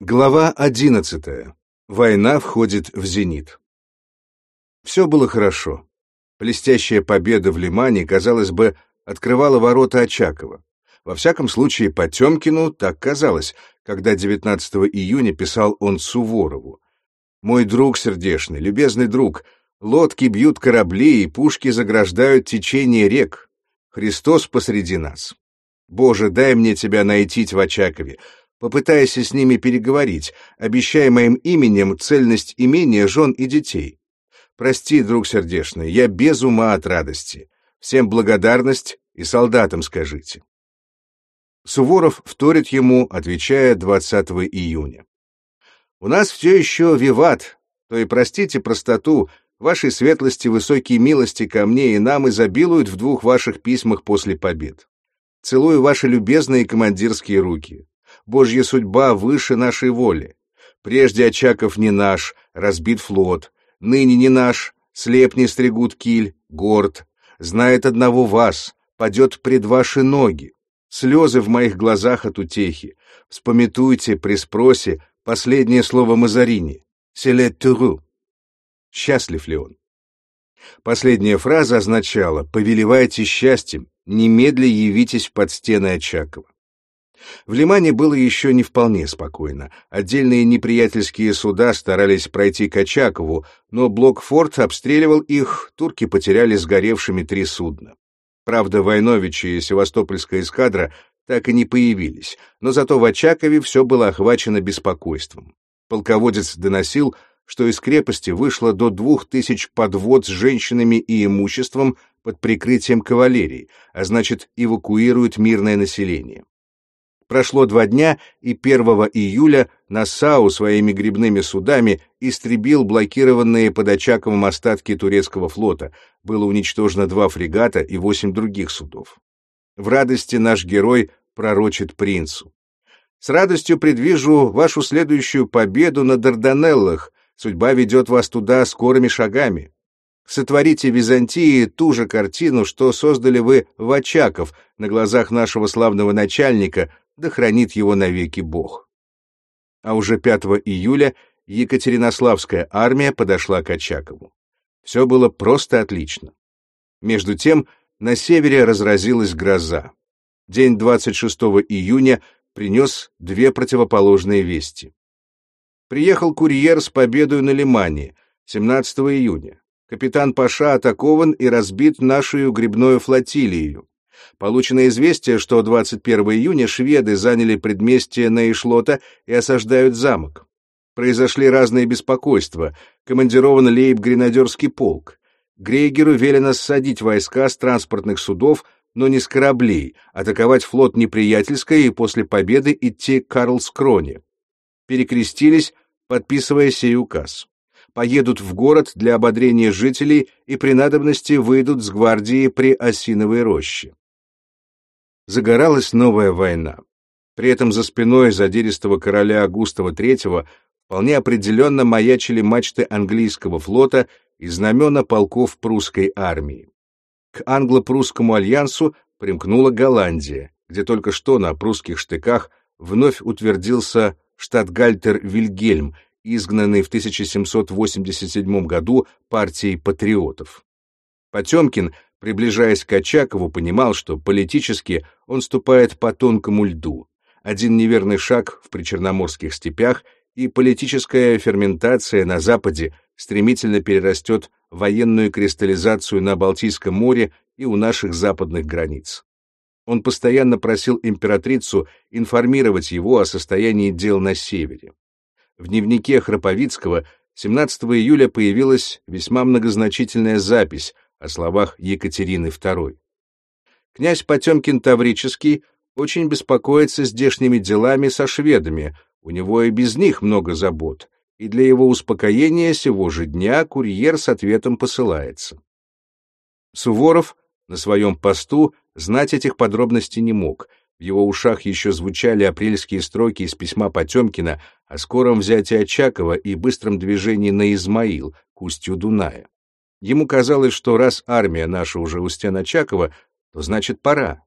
Глава 11. Война входит в зенит. Все было хорошо. Блестящая победа в Лимане, казалось бы, открывала ворота Очакова. Во всяком случае, Потемкину так казалось, когда 19 июня писал он Суворову. «Мой друг сердешный, любезный друг, лодки бьют корабли и пушки заграждают течение рек. Христос посреди нас. Боже, дай мне тебя найти в Очакове, Попытайся с ними переговорить, обещай моим именем цельность имения жен и детей. Прости, друг сердечный, я без ума от радости. Всем благодарность и солдатам скажите. Суворов вторит ему, отвечая 20 июня. У нас все еще виват, то и простите простоту, вашей светлости высокие милости ко мне и нам изобилуют в двух ваших письмах после побед. Целую ваши любезные командирские руки. Божья судьба выше нашей воли. Прежде Очаков не наш, разбит флот, ныне не наш, слепни стригут киль, горд, знает одного вас, падет пред ваши ноги. Слезы в моих глазах от утехи. Вспомятуйте при спросе последнее слово Мазарини. «Селе туру». Счастлив ли он? Последняя фраза означала «повелевайте счастьем, немедля явитесь под стены Очакова». В Лимане было еще не вполне спокойно. Отдельные неприятельские суда старались пройти к Очакову, но Блокфорт обстреливал их, турки потеряли сгоревшими три судна. Правда, Войнович и Севастопольская эскадра так и не появились, но зато в Очакове все было охвачено беспокойством. Полководец доносил, что из крепости вышло до двух тысяч подвод с женщинами и имуществом под прикрытием кавалерии, а значит, эвакуируют мирное население. Прошло два дня, и 1 июля Нассау своими грибными судами истребил блокированные под Очаковым остатки турецкого флота. Было уничтожено два фрегата и восемь других судов. В радости наш герой пророчит принцу. «С радостью предвижу вашу следующую победу на Дарданеллах. Судьба ведет вас туда скорыми шагами. Сотворите Византии ту же картину, что создали вы в Очаков на глазах нашего славного начальника, да хранит его навеки Бог. А уже 5 июля Екатеринославская армия подошла к Очакову. Все было просто отлично. Между тем, на севере разразилась гроза. День 26 июня принес две противоположные вести. Приехал курьер с победой на Лимане 17 июня. Капитан Паша атакован и разбит нашу грибную флотилию. Получено известие, что 21 июня шведы заняли предместье Нейшлота и осаждают замок. Произошли разные беспокойства. Командирован лейб-гренадерский полк. Грейгеру велено ссадить войска с транспортных судов, но не с кораблей, атаковать флот неприятельской и после победы идти к Карлскроне. Перекрестились, подписывая сей указ поедут в город для ободрения жителей и при надобности выйдут с гвардии при Осиновой роще загоралась новая война. При этом за спиной задиристого короля Агустава III вполне определенно маячили мачты английского флота и знамена полков прусской армии. К англо-прусскому альянсу примкнула Голландия, где только что на прусских штыках вновь утвердился штатгальтер Вильгельм, изгнанный в 1787 году партией патриотов. Потемкин — Приближаясь к Очакову, понимал, что политически он ступает по тонкому льду. Один неверный шаг в причерноморских степях, и политическая ферментация на Западе стремительно перерастет военную кристаллизацию на Балтийском море и у наших западных границ. Он постоянно просил императрицу информировать его о состоянии дел на севере. В дневнике Храповицкого 17 июля появилась весьма многозначительная запись — о словах Екатерины II. Князь Потемкин Таврический очень беспокоится здешними делами со шведами, у него и без них много забот, и для его успокоения сего же дня курьер с ответом посылается. Суворов на своем посту знать этих подробностей не мог, в его ушах еще звучали апрельские строки из письма Потемкина о скором взятии Очакова и быстром движении на Измаил, к устью Дуная. Ему казалось, что раз армия наша уже у стен Очакова, то значит пора.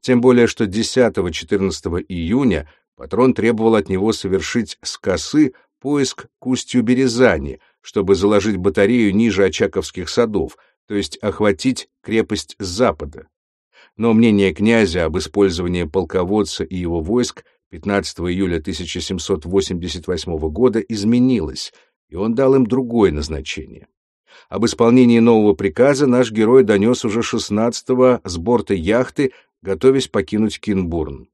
Тем более, что 10-14 июня Патрон требовал от него совершить с косы поиск к Березани, чтобы заложить батарею ниже Очаковских садов, то есть охватить крепость с запада. Но мнение князя об использовании полководца и его войск 15 июля 1788 года изменилось, и он дал им другое назначение. Об исполнении нового приказа наш герой донес уже 16-го с борта яхты, готовясь покинуть Кинбурн.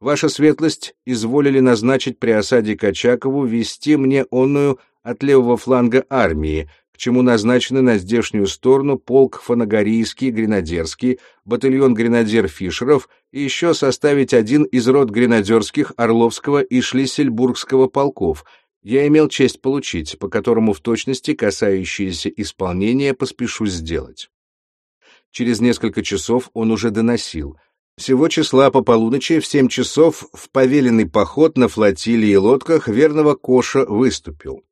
Ваша светлость изволили назначить при осаде Качакову вести мне онную от левого фланга армии, к чему назначены на здешнюю сторону полк Фанагорийский, Гренадерский, батальон гренадер Фишеров и еще составить один из род гренадерских Орловского и Шлиссельбургского полков — я имел честь получить, по которому в точности касающиеся исполнения поспешу сделать. Через несколько часов он уже доносил. Всего числа по полуночи в семь часов в повеленный поход на флотилии и лодках верного Коша выступил.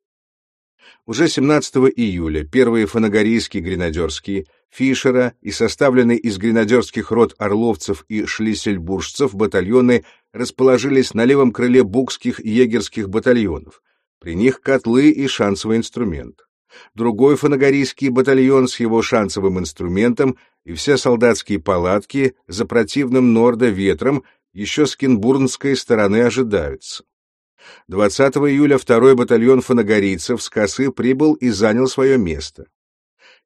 Уже 17 июля первые фанагорийские гренадерские, Фишера и составленные из гренадерских рот орловцев и шлиссельбуржцев батальоны расположились на левом крыле букских егерских батальонов, при них котлы и шансовый инструмент. Другой фанагорийский батальон с его шансовым инструментом и все солдатские палатки за противным норда ветром еще с кинбурнской стороны ожидаются. 20 июля второй батальон фанагорийцев с косы прибыл и занял свое место.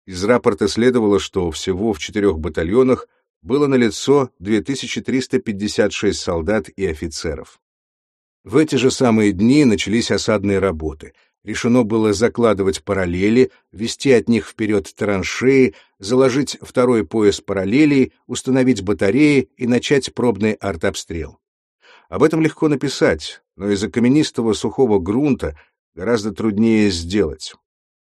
Из рапорта следовало, что всего в четырех батальонах было налицо 2356 солдат и офицеров. В эти же самые дни начались осадные работы. Решено было закладывать параллели, вести от них вперед траншеи, заложить второй пояс параллелей, установить батареи и начать пробный артобстрел. Об этом легко написать, но из-за каменистого сухого грунта гораздо труднее сделать.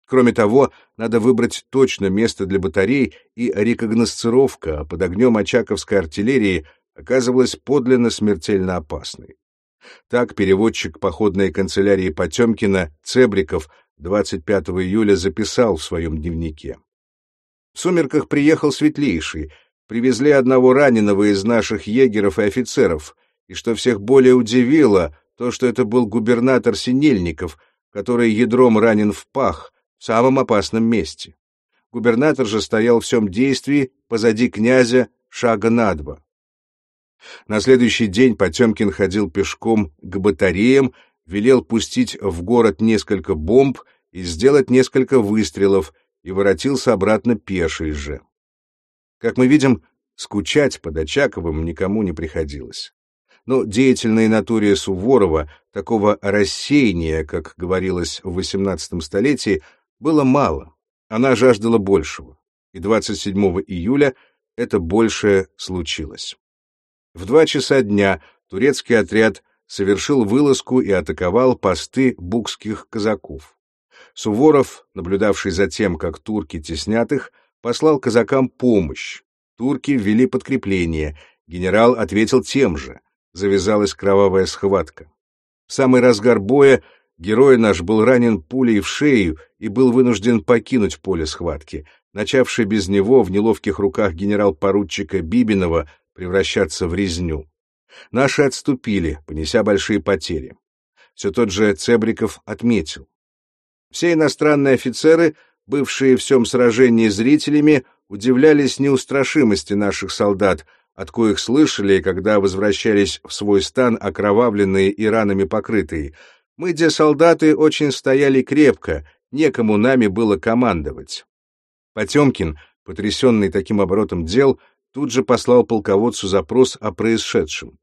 Кроме того, надо выбрать точно место для батарей, и рекогносцировка под огнем очаковской артиллерии оказывалась подлинно смертельно опасной. Так переводчик походной канцелярии Потемкина Цебриков 25 июля записал в своем дневнике. В сумерках приехал Светлейший, привезли одного раненого из наших егеров и офицеров, и что всех более удивило, то, что это был губернатор Синельников, который ядром ранен в пах, в самом опасном месте. Губернатор же стоял в всем действии позади князя шага на два. На следующий день Потемкин ходил пешком к батареям, велел пустить в город несколько бомб и сделать несколько выстрелов, и воротился обратно пеший же. Как мы видим, скучать под Очаковым никому не приходилось. Но деятельной натуре Суворова такого рассеяния, как говорилось в XVIII столетии, было мало. Она жаждала большего. И 27 июля это большее случилось. В два часа дня турецкий отряд совершил вылазку и атаковал посты букских казаков. Суворов, наблюдавший за тем, как турки теснят их, послал казакам помощь. Турки ввели подкрепление, генерал ответил тем же. Завязалась кровавая схватка. В самый разгар боя герой наш был ранен пулей в шею и был вынужден покинуть поле схватки, начавший без него в неловких руках генерал-поручика Бибинова превращаться в резню. Наши отступили, понеся большие потери. Все тот же Цебриков отметил. Все иностранные офицеры, бывшие в всем сражении зрителями, удивлялись неустрашимости наших солдат, от коих слышали, когда возвращались в свой стан окровавленные и ранами покрытые. Мы, где солдаты, очень стояли крепко, некому нами было командовать. Потемкин, потрясенный таким оборотом дел, тут же послал полководцу запрос о происшедшем.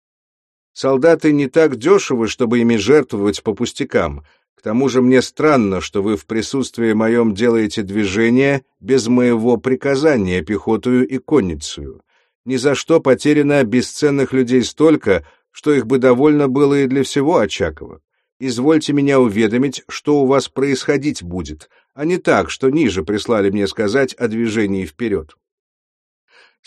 «Солдаты не так дешевы, чтобы ими жертвовать по пустякам. К тому же мне странно, что вы в присутствии моем делаете движение без моего приказания пехотую и конницею. Ни за что потеряно бесценных людей столько, что их бы довольно было и для всего Очакова. Извольте меня уведомить, что у вас происходить будет, а не так, что ниже прислали мне сказать о движении вперед.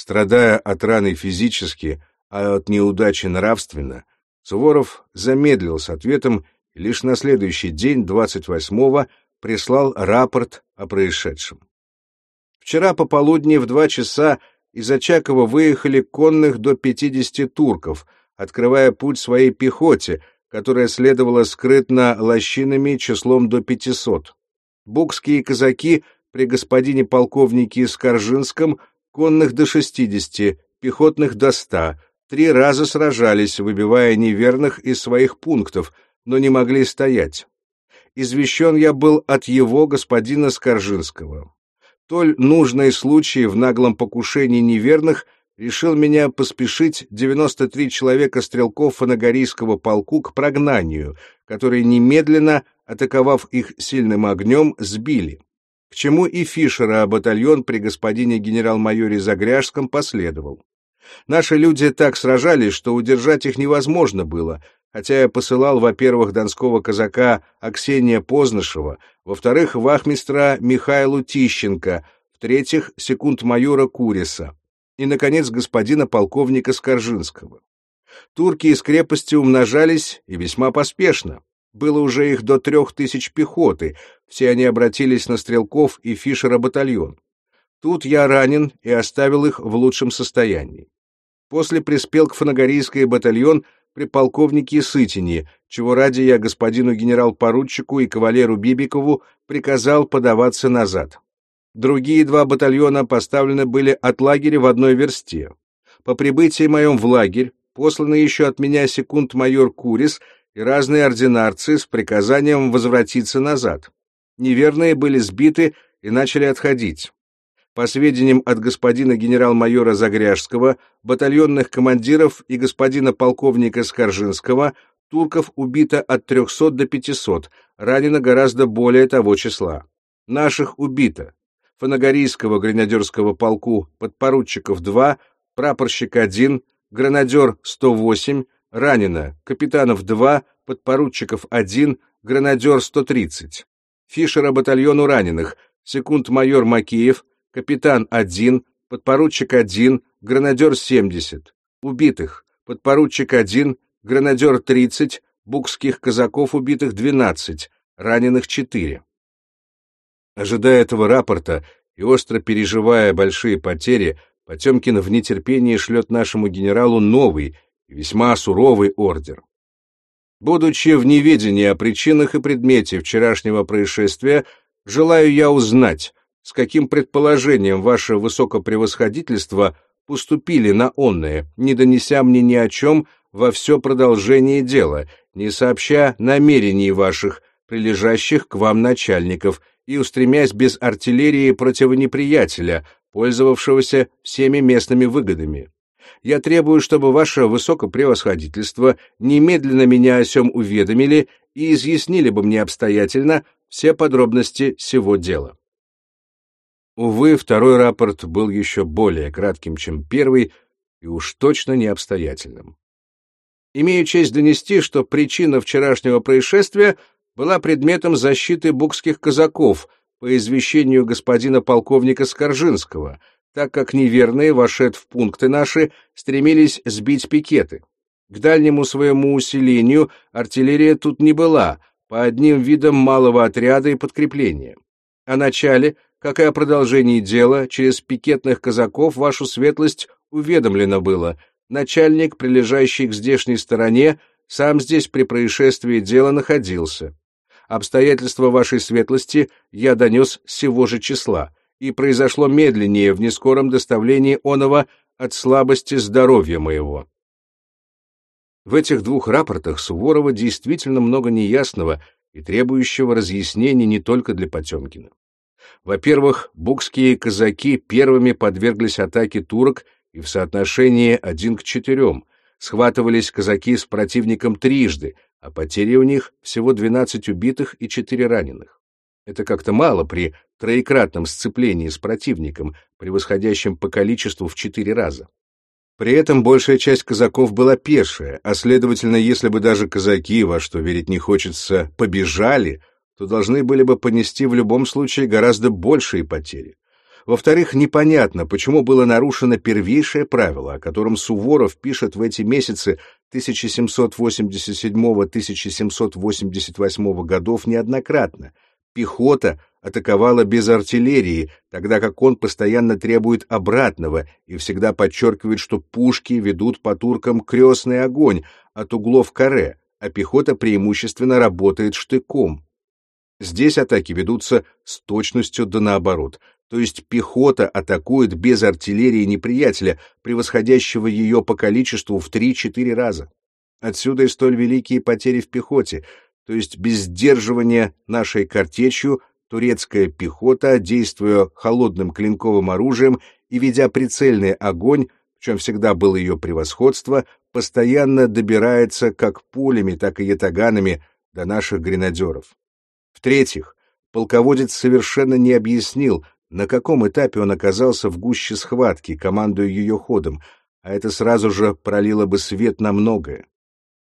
Страдая от раны физически, а от неудачи нравственно, Суворов замедлил с ответом и лишь на следующий день, 28-го, прислал рапорт о происшедшем. Вчера пополудни в два часа из Очакова выехали конных до 50 турков, открывая путь своей пехоте, которая следовала скрытно лощинами числом до 500. Букские казаки при господине полковнике Скоржинском конных до 60, пехотных до 100, три раза сражались, выбивая неверных из своих пунктов, но не могли стоять. Извещен я был от его господина Скоржинского. Толь нужные случаи в наглом покушении неверных решил меня поспешить 93 человека стрелков фанагорийского полку к прогнанию, которые немедленно, атаковав их сильным огнем, сбили. К чему и Фишера батальон при господине генерал-майоре Загряжском последовал. Наши люди так сражались, что удержать их невозможно было, хотя я посылал, во-первых, донского казака Аксения Познышева, во-вторых, вахмистра Михаилу Тищенко, в-третьих, секунд-майора Куриса и, наконец, господина полковника Скоржинского. Турки из крепости умножались и весьма поспешно. Было уже их до трех тысяч пехоты, все они обратились на стрелков и Фишера батальон. Тут я ранен и оставил их в лучшем состоянии. После приспел к фанагорийской батальон при полковнике Сытине, чего ради я господину генерал-поручику и кавалеру Бибикову приказал подаваться назад. Другие два батальона поставлены были от лагеря в одной версте. По прибытии моем в лагерь посланы еще от меня секунд-майор Курис и разные ординарцы с приказанием возвратиться назад. Неверные были сбиты и начали отходить. По сведениям от господина генерал-майора Загряжского, батальонных командиров и господина полковника Скоржинского, турков убито от 300 до 500, ранено гораздо более того числа. Наших убито. Фанагорийского гренадерского полку подпоручиков 2, прапорщик 1, гранадер 108, ранено капитанов 2, подпоручиков 1, гранадер 130. Фишера батальону раненых, секунд-майор Макеев, капитан 1, подпоручик 1, гранадер 70. Убитых, подпоручик 1, гранадер 30, букских казаков убитых 12, раненых 4. Ожидая этого рапорта и остро переживая большие потери, Потемкин в нетерпении шлет нашему генералу новый весьма суровый ордер. Будучи в неведении о причинах и предмете вчерашнего происшествия, желаю я узнать, с каким предположением ваше высокопревосходительство поступили на онное, не донеся мне ни о чем во все продолжение дела, не сообща намерений ваших, прилежащих к вам начальников, и устремясь без артиллерии против неприятеля, пользовавшегося всеми местными выгодами. Я требую, чтобы ваше высокопревосходительство немедленно меня о сем уведомили и изъяснили бы мне обстоятельно все подробности сего дела. Увы, второй рапорт был еще более кратким, чем первый, и уж точно не обстоятельным. Имею честь донести, что причина вчерашнего происшествия была предметом защиты букских казаков по извещению господина полковника Скоржинского, так как неверные, вошед в пункты наши, стремились сбить пикеты. К дальнему своему усилению артиллерия тут не была, по одним видам малого отряда и подкрепления. О начале как и о продолжении дела, через пикетных казаков вашу светлость уведомлено было. Начальник, прилежащий к здешней стороне, сам здесь при происшествии дела находился. Обстоятельства вашей светлости я донес сего же числа, и произошло медленнее в нескором доставлении оного от слабости здоровья моего. В этих двух рапортах Суворова действительно много неясного и требующего разъяснений не только для Потемкина. Во-первых, букские казаки первыми подверглись атаке турок и в соотношении один к четырем. Схватывались казаки с противником трижды, а потери у них всего 12 убитых и 4 раненых. Это как-то мало при троекратном сцеплении с противником, превосходящим по количеству в четыре раза. При этом большая часть казаков была пешая, а следовательно, если бы даже казаки, во что верить не хочется, побежали, то должны были бы понести в любом случае гораздо большие потери. Во-вторых, непонятно, почему было нарушено первейшее правило, о котором Суворов пишет в эти месяцы 1787-1788 годов неоднократно. Пехота атаковала без артиллерии, тогда как он постоянно требует обратного и всегда подчеркивает, что пушки ведут по туркам крестный огонь от углов каре, а пехота преимущественно работает штыком. Здесь атаки ведутся с точностью да наоборот, то есть пехота атакует без артиллерии неприятеля, превосходящего ее по количеству в 3-4 раза. Отсюда и столь великие потери в пехоте, то есть без сдерживания нашей картечью турецкая пехота, действуя холодным клинковым оружием и ведя прицельный огонь, в чем всегда было ее превосходство, постоянно добирается как пулями, так и ятаганами до наших гренадеров. В-третьих, полководец совершенно не объяснил, на каком этапе он оказался в гуще схватки, командуя ее ходом, а это сразу же пролило бы свет на многое.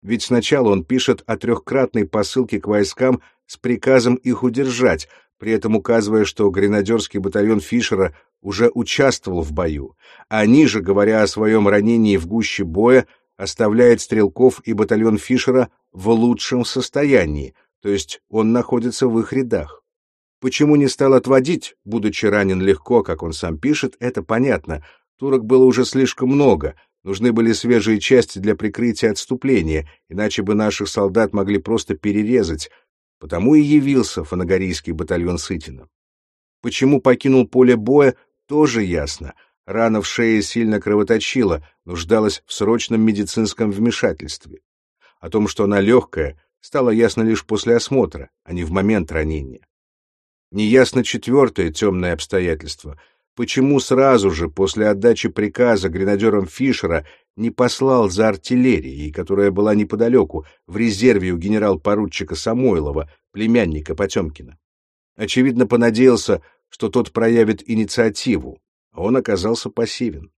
Ведь сначала он пишет о трехкратной посылке к войскам с приказом их удержать, при этом указывая, что гренадерский батальон Фишера уже участвовал в бою, а ниже, говоря о своем ранении в гуще боя, оставляет стрелков и батальон Фишера в лучшем состоянии, то есть он находится в их рядах. Почему не стал отводить, будучи ранен легко, как он сам пишет, это понятно. Турок было уже слишком много, нужны были свежие части для прикрытия отступления, иначе бы наших солдат могли просто перерезать, потому и явился фанагорийский батальон Сытина. Почему покинул поле боя, тоже ясно. Рана в шее сильно кровоточила, нуждалась в срочном медицинском вмешательстве. О том, что она легкая, стало ясно лишь после осмотра, а не в момент ранения. Неясно четвертое темное обстоятельство. Почему сразу же после отдачи приказа гренадерам Фишера не послал за артиллерией, которая была неподалеку, в резерве у генерал-поручика Самойлова, племянника Потемкина? Очевидно, понадеялся, что тот проявит инициативу, а он оказался пассивен.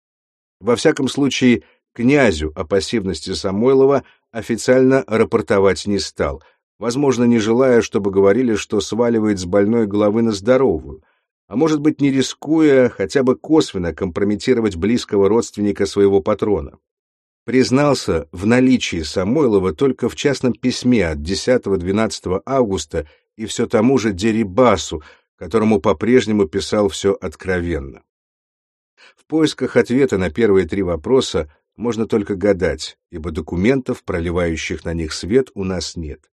Во всяком случае, князю о пассивности Самойлова официально рапортовать не стал, возможно, не желая, чтобы говорили, что сваливает с больной головы на здоровую, а может быть, не рискуя хотя бы косвенно компрометировать близкого родственника своего патрона. Признался в наличии Самойлова только в частном письме от 10-12 августа и все тому же Дерибасу, которому по-прежнему писал все откровенно. В поисках ответа на первые три вопроса можно только гадать, ибо документов, проливающих на них свет, у нас нет.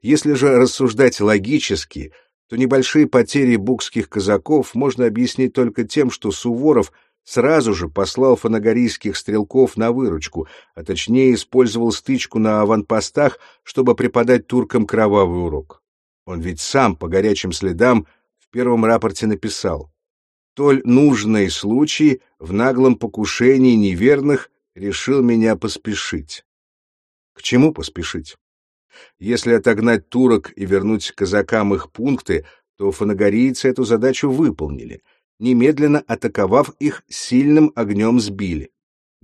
Если же рассуждать логически, то небольшие потери букских казаков можно объяснить только тем, что Суворов сразу же послал фанагорийских стрелков на выручку, а точнее использовал стычку на аванпостах, чтобы преподать туркам кровавый урок. Он ведь сам по горячим следам в первом рапорте написал «Толь нужный случай в наглом покушении неверных решил меня поспешить». К чему поспешить? Если отогнать турок и вернуть казакам их пункты, то фанагорийцы эту задачу выполнили, немедленно атаковав их сильным огнем сбили.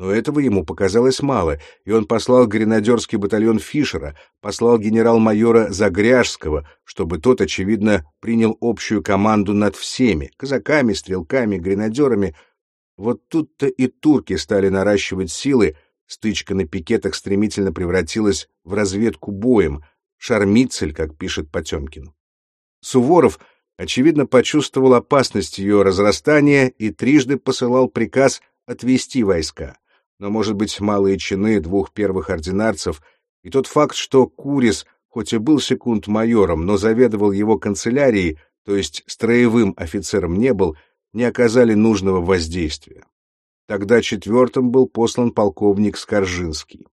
Но этого ему показалось мало, и он послал гренадерский батальон Фишера, послал генерал-майора Загряжского, чтобы тот, очевидно, принял общую команду над всеми — казаками, стрелками, гренадерами. Вот тут-то и турки стали наращивать силы, Стычка на пикетах стремительно превратилась в разведку боем, шармицель, как пишет Потемкин. Суворов, очевидно, почувствовал опасность ее разрастания и трижды посылал приказ отвести войска. Но, может быть, малые чины двух первых ординарцев и тот факт, что Курис, хоть и был секунд-майором, но заведовал его канцелярией, то есть строевым офицером не был, не оказали нужного воздействия. Тогда четвертым был послан полковник Скоржинский.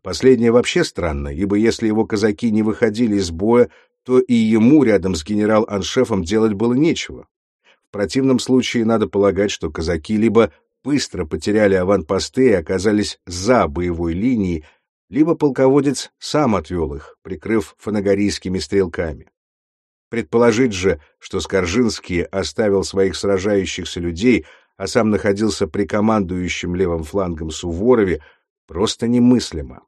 Последнее вообще странно, ибо если его казаки не выходили из боя, то и ему рядом с генерал-аншефом делать было нечего. В противном случае надо полагать, что казаки либо быстро потеряли аванпосты и оказались за боевой линией, либо полководец сам отвел их, прикрыв фанагорийскими стрелками. Предположить же, что Скоржинский оставил своих сражающихся людей, а сам находился при командующем левым флангом Суворове, просто немыслимо.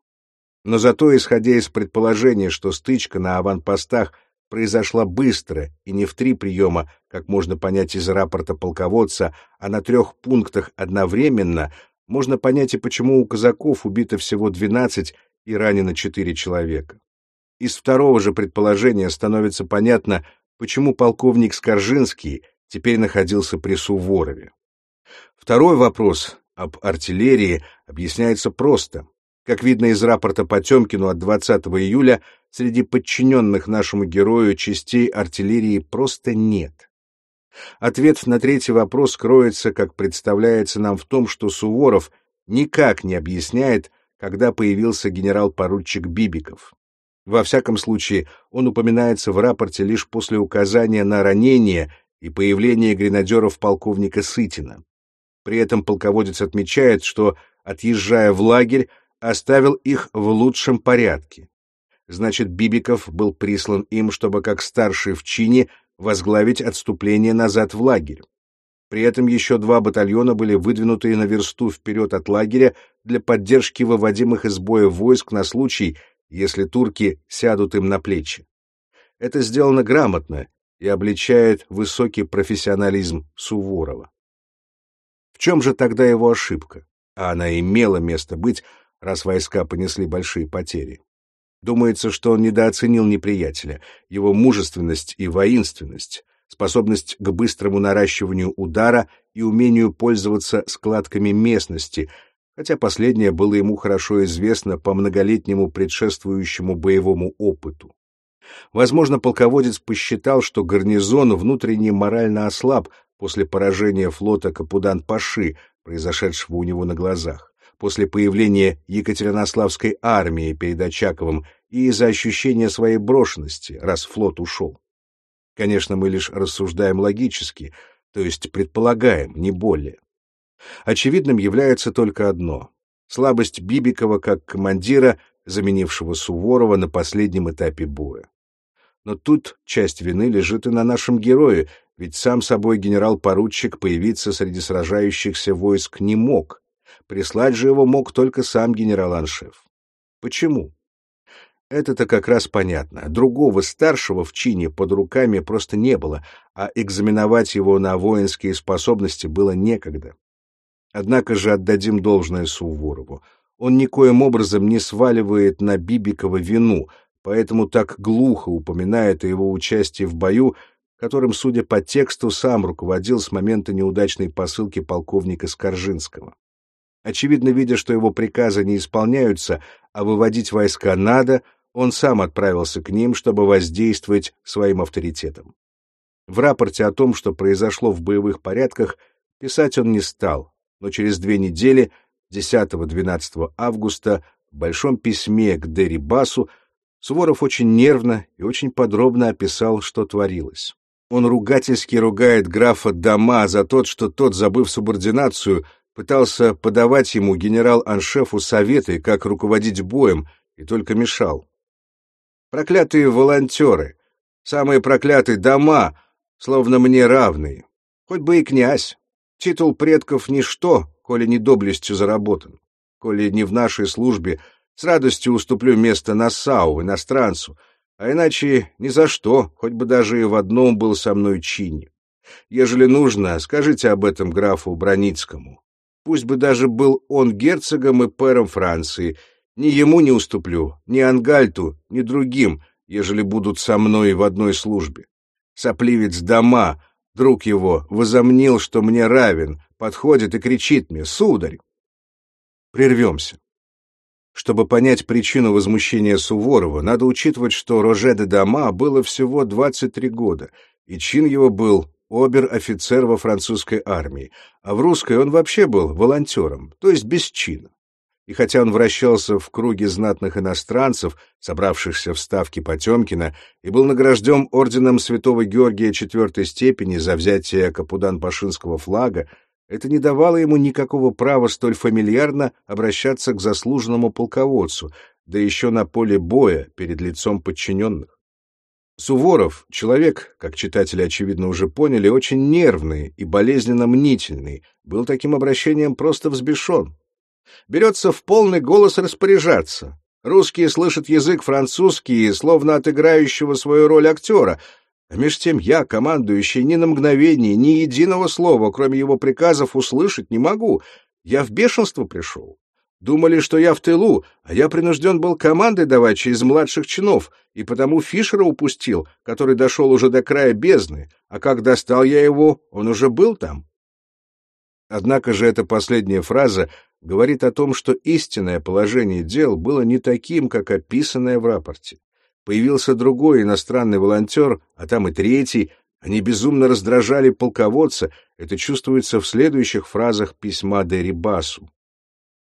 Но зато, исходя из предположения, что стычка на аванпостах произошла быстро и не в три приема, как можно понять из рапорта полководца, а на трех пунктах одновременно, можно понять и почему у казаков убито всего 12 и ранено 4 человека. Из второго же предположения становится понятно, почему полковник Скоржинский теперь находился при Суворове. Второй вопрос об артиллерии объясняется просто. Как видно из рапорта Потемкину от 20 июля, среди подчиненных нашему герою частей артиллерии просто нет. Ответ на третий вопрос кроется, как представляется нам, в том, что Суворов никак не объясняет, когда появился генерал-поручик Бибиков. Во всяком случае, он упоминается в рапорте лишь после указания на ранение и появление гренадеров полковника Сытина. При этом полководец отмечает, что, отъезжая в лагерь, оставил их в лучшем порядке. Значит, Бибиков был прислан им, чтобы как старший в чине возглавить отступление назад в лагерь. При этом еще два батальона были выдвинуты на версту вперед от лагеря для поддержки выводимых из боя войск на случай, если турки сядут им на плечи. Это сделано грамотно и обличает высокий профессионализм Суворова. Чем же тогда его ошибка? А она имела место быть, раз войска понесли большие потери. Думается, что он недооценил неприятеля, его мужественность и воинственность, способность к быстрому наращиванию удара и умению пользоваться складками местности, хотя последнее было ему хорошо известно по многолетнему предшествующему боевому опыту. Возможно, полководец посчитал, что гарнизон внутренне морально ослаб после поражения флота Капудан-Паши, произошедшего у него на глазах после появления Екатеринославской армии перед Очаковым и из-за ощущения своей брошенности, раз флот ушел. Конечно, мы лишь рассуждаем логически, то есть предполагаем, не более. Очевидным является только одно — слабость Бибикова как командира, заменившего Суворова на последнем этапе боя. Но тут часть вины лежит и на нашем герое, ведь сам собой генерал-поручик появиться среди сражающихся войск не мог, Прислать же его мог только сам генерал-аншеф. Почему? Это-то как раз понятно. Другого старшего в чине под руками просто не было, а экзаменовать его на воинские способности было некогда. Однако же отдадим должное Суворову. Он никоим образом не сваливает на Бибикова вину, поэтому так глухо упоминает о его участии в бою, которым, судя по тексту, сам руководил с момента неудачной посылки полковника Скоржинского. Очевидно, видя, что его приказы не исполняются, а выводить войска надо, он сам отправился к ним, чтобы воздействовать своим авторитетом. В рапорте о том, что произошло в боевых порядках, писать он не стал, но через две недели, 10-12 августа, в большом письме к Дерибасу Суворов очень нервно и очень подробно описал, что творилось. Он ругательски ругает графа Дома за то, что тот, забыв субординацию, пытался подавать ему генерал-аншефу советы, как руководить боем, и только мешал. Проклятые волонтеры, самые проклятые дома, словно мне равные, хоть бы и князь. Титул предков — ничто, коли не доблестью заработан. Коли не в нашей службе, с радостью уступлю место Нассау, иностранцу, а иначе ни за что, хоть бы даже и в одном был со мной чине. Ежели нужно, скажите об этом графу Броницкому. Пусть бы даже был он герцогом и пэром Франции, ни ему не уступлю, ни Ангальту, ни другим, ежели будут со мной в одной службе. Сопливец дома, друг его, возомнил, что мне равен, подходит и кричит мне «Сударь!». Прервемся. Чтобы понять причину возмущения Суворова, надо учитывать, что Роже де Дома было всего 23 года, и чин его был обер-офицер во французской армии, а в русской он вообще был волонтером, то есть без чина. И хотя он вращался в круге знатных иностранцев, собравшихся в ставке Потемкина, и был награжден орденом Святого Георгия четвертой степени за взятие Капудан-Пашинского флага, это не давало ему никакого права столь фамильярно обращаться к заслуженному полководцу, да еще на поле боя перед лицом подчиненных. Суворов — человек, как читатели, очевидно, уже поняли, очень нервный и болезненно мнительный, был таким обращением просто взбешен. Берется в полный голос распоряжаться. Русские слышат язык французский, словно отыграющего свою роль актера, а меж тем я, командующий, ни на мгновение, ни единого слова, кроме его приказов, услышать не могу. Я в бешенство пришел. Думали, что я в тылу, а я принужден был команды давать через младших чинов, и потому Фишера упустил, который дошел уже до края бездны, а как достал я его, он уже был там. Однако же эта последняя фраза говорит о том, что истинное положение дел было не таким, как описанное в рапорте. Появился другой иностранный волонтер, а там и третий. Они безумно раздражали полководца, это чувствуется в следующих фразах письма Дерибасу.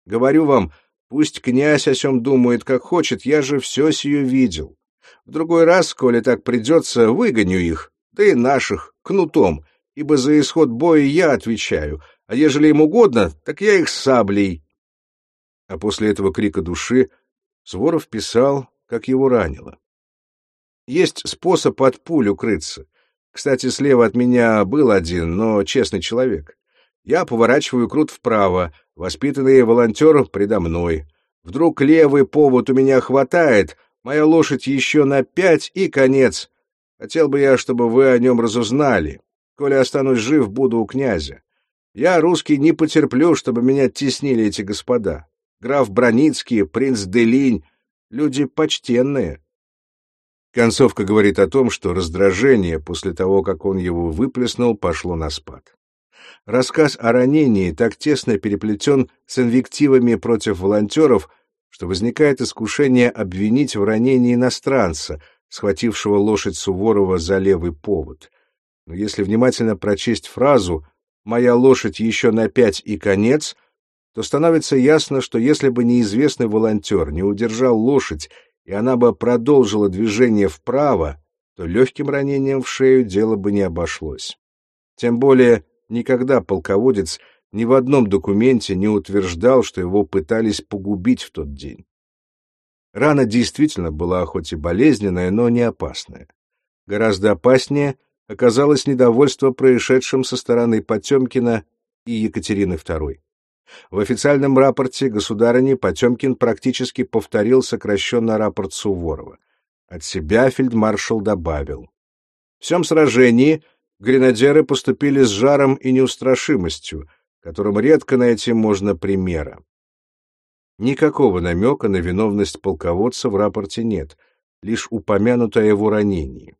Говорю вам, пусть князь о сем думает, как хочет, я же все сие видел. В другой раз, коли так придется, выгоню их, да и наших, кнутом, ибо за исход боя я отвечаю, а ежели им угодно, так я их саблей. А после этого крика души Своров писал, как его ранило. Есть способ от пуль укрыться. Кстати, слева от меня был один, но честный человек. Я поворачиваю крут вправо, воспитанный волонтер предо мной. Вдруг левый повод у меня хватает, моя лошадь еще на пять и конец. Хотел бы я, чтобы вы о нем разузнали. Коли останусь жив, буду у князя. Я, русский, не потерплю, чтобы меня теснили эти господа. Граф Броницкий, принц Делинь — люди почтенные. Концовка говорит о том, что раздражение после того, как он его выплеснул, пошло на спад. Рассказ о ранении так тесно переплетен с инвективами против волонтеров, что возникает искушение обвинить в ранении иностранца, схватившего лошадь Суворова за левый повод. Но если внимательно прочесть фразу «моя лошадь еще на пять и конец», то становится ясно, что если бы неизвестный волонтер не удержал лошадь, и она бы продолжила движение вправо, то легким ранением в шею дело бы не обошлось. Тем более Никогда полководец ни в одном документе не утверждал, что его пытались погубить в тот день. Рана действительно была хоть и болезненная, но не опасная. Гораздо опаснее оказалось недовольство происшедшим со стороны Потемкина и Екатерины II. В официальном рапорте государыни Потемкин практически повторил сокращенный рапорт Суворова. От себя фельдмаршал добавил. В всем сражении гренадеры поступили с жаром и неустрашимостью, которым редко найти можно примера. Никакого намека на виновность полководца в рапорте нет, лишь упомянуто о его ранении.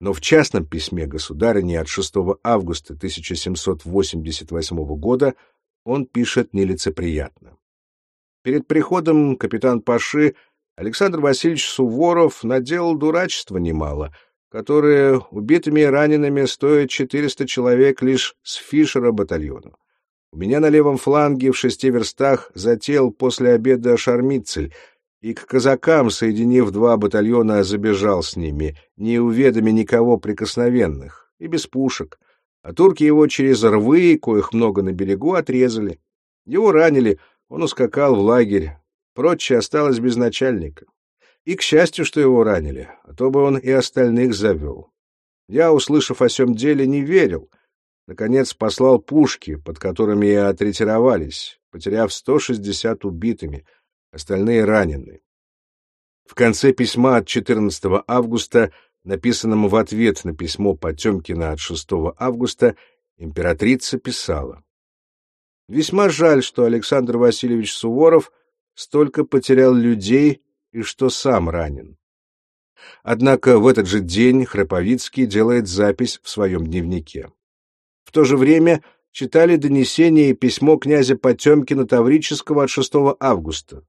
Но в частном письме государыни от 6 августа 1788 года он пишет нелицеприятно. Перед приходом капитан Паши Александр Васильевич Суворов наделал дурачества немало — которые убитыми и ранеными стоят 400 человек лишь с Фишера батальона. У меня на левом фланге в шести верстах зател после обеда Шармицель, и к казакам, соединив два батальона, забежал с ними, не уведомя никого прикосновенных, и без пушек. А турки его через рвы, коих много на берегу, отрезали. Его ранили, он ускакал в лагерь. Прочее осталось без начальника. И, к счастью, что его ранили, а то бы он и остальных завел. Я, услышав о сём деле, не верил. Наконец послал пушки, под которыми и отретировались, потеряв 160 убитыми, остальные ранены. В конце письма от 14 августа, написанном в ответ на письмо Потемкина от 6 августа, императрица писала. «Весьма жаль, что Александр Васильевич Суворов столько потерял людей, и что сам ранен. Однако в этот же день Храповицкий делает запись в своем дневнике. В то же время читали донесение и письмо князя Потемкина Таврического от 6 августа.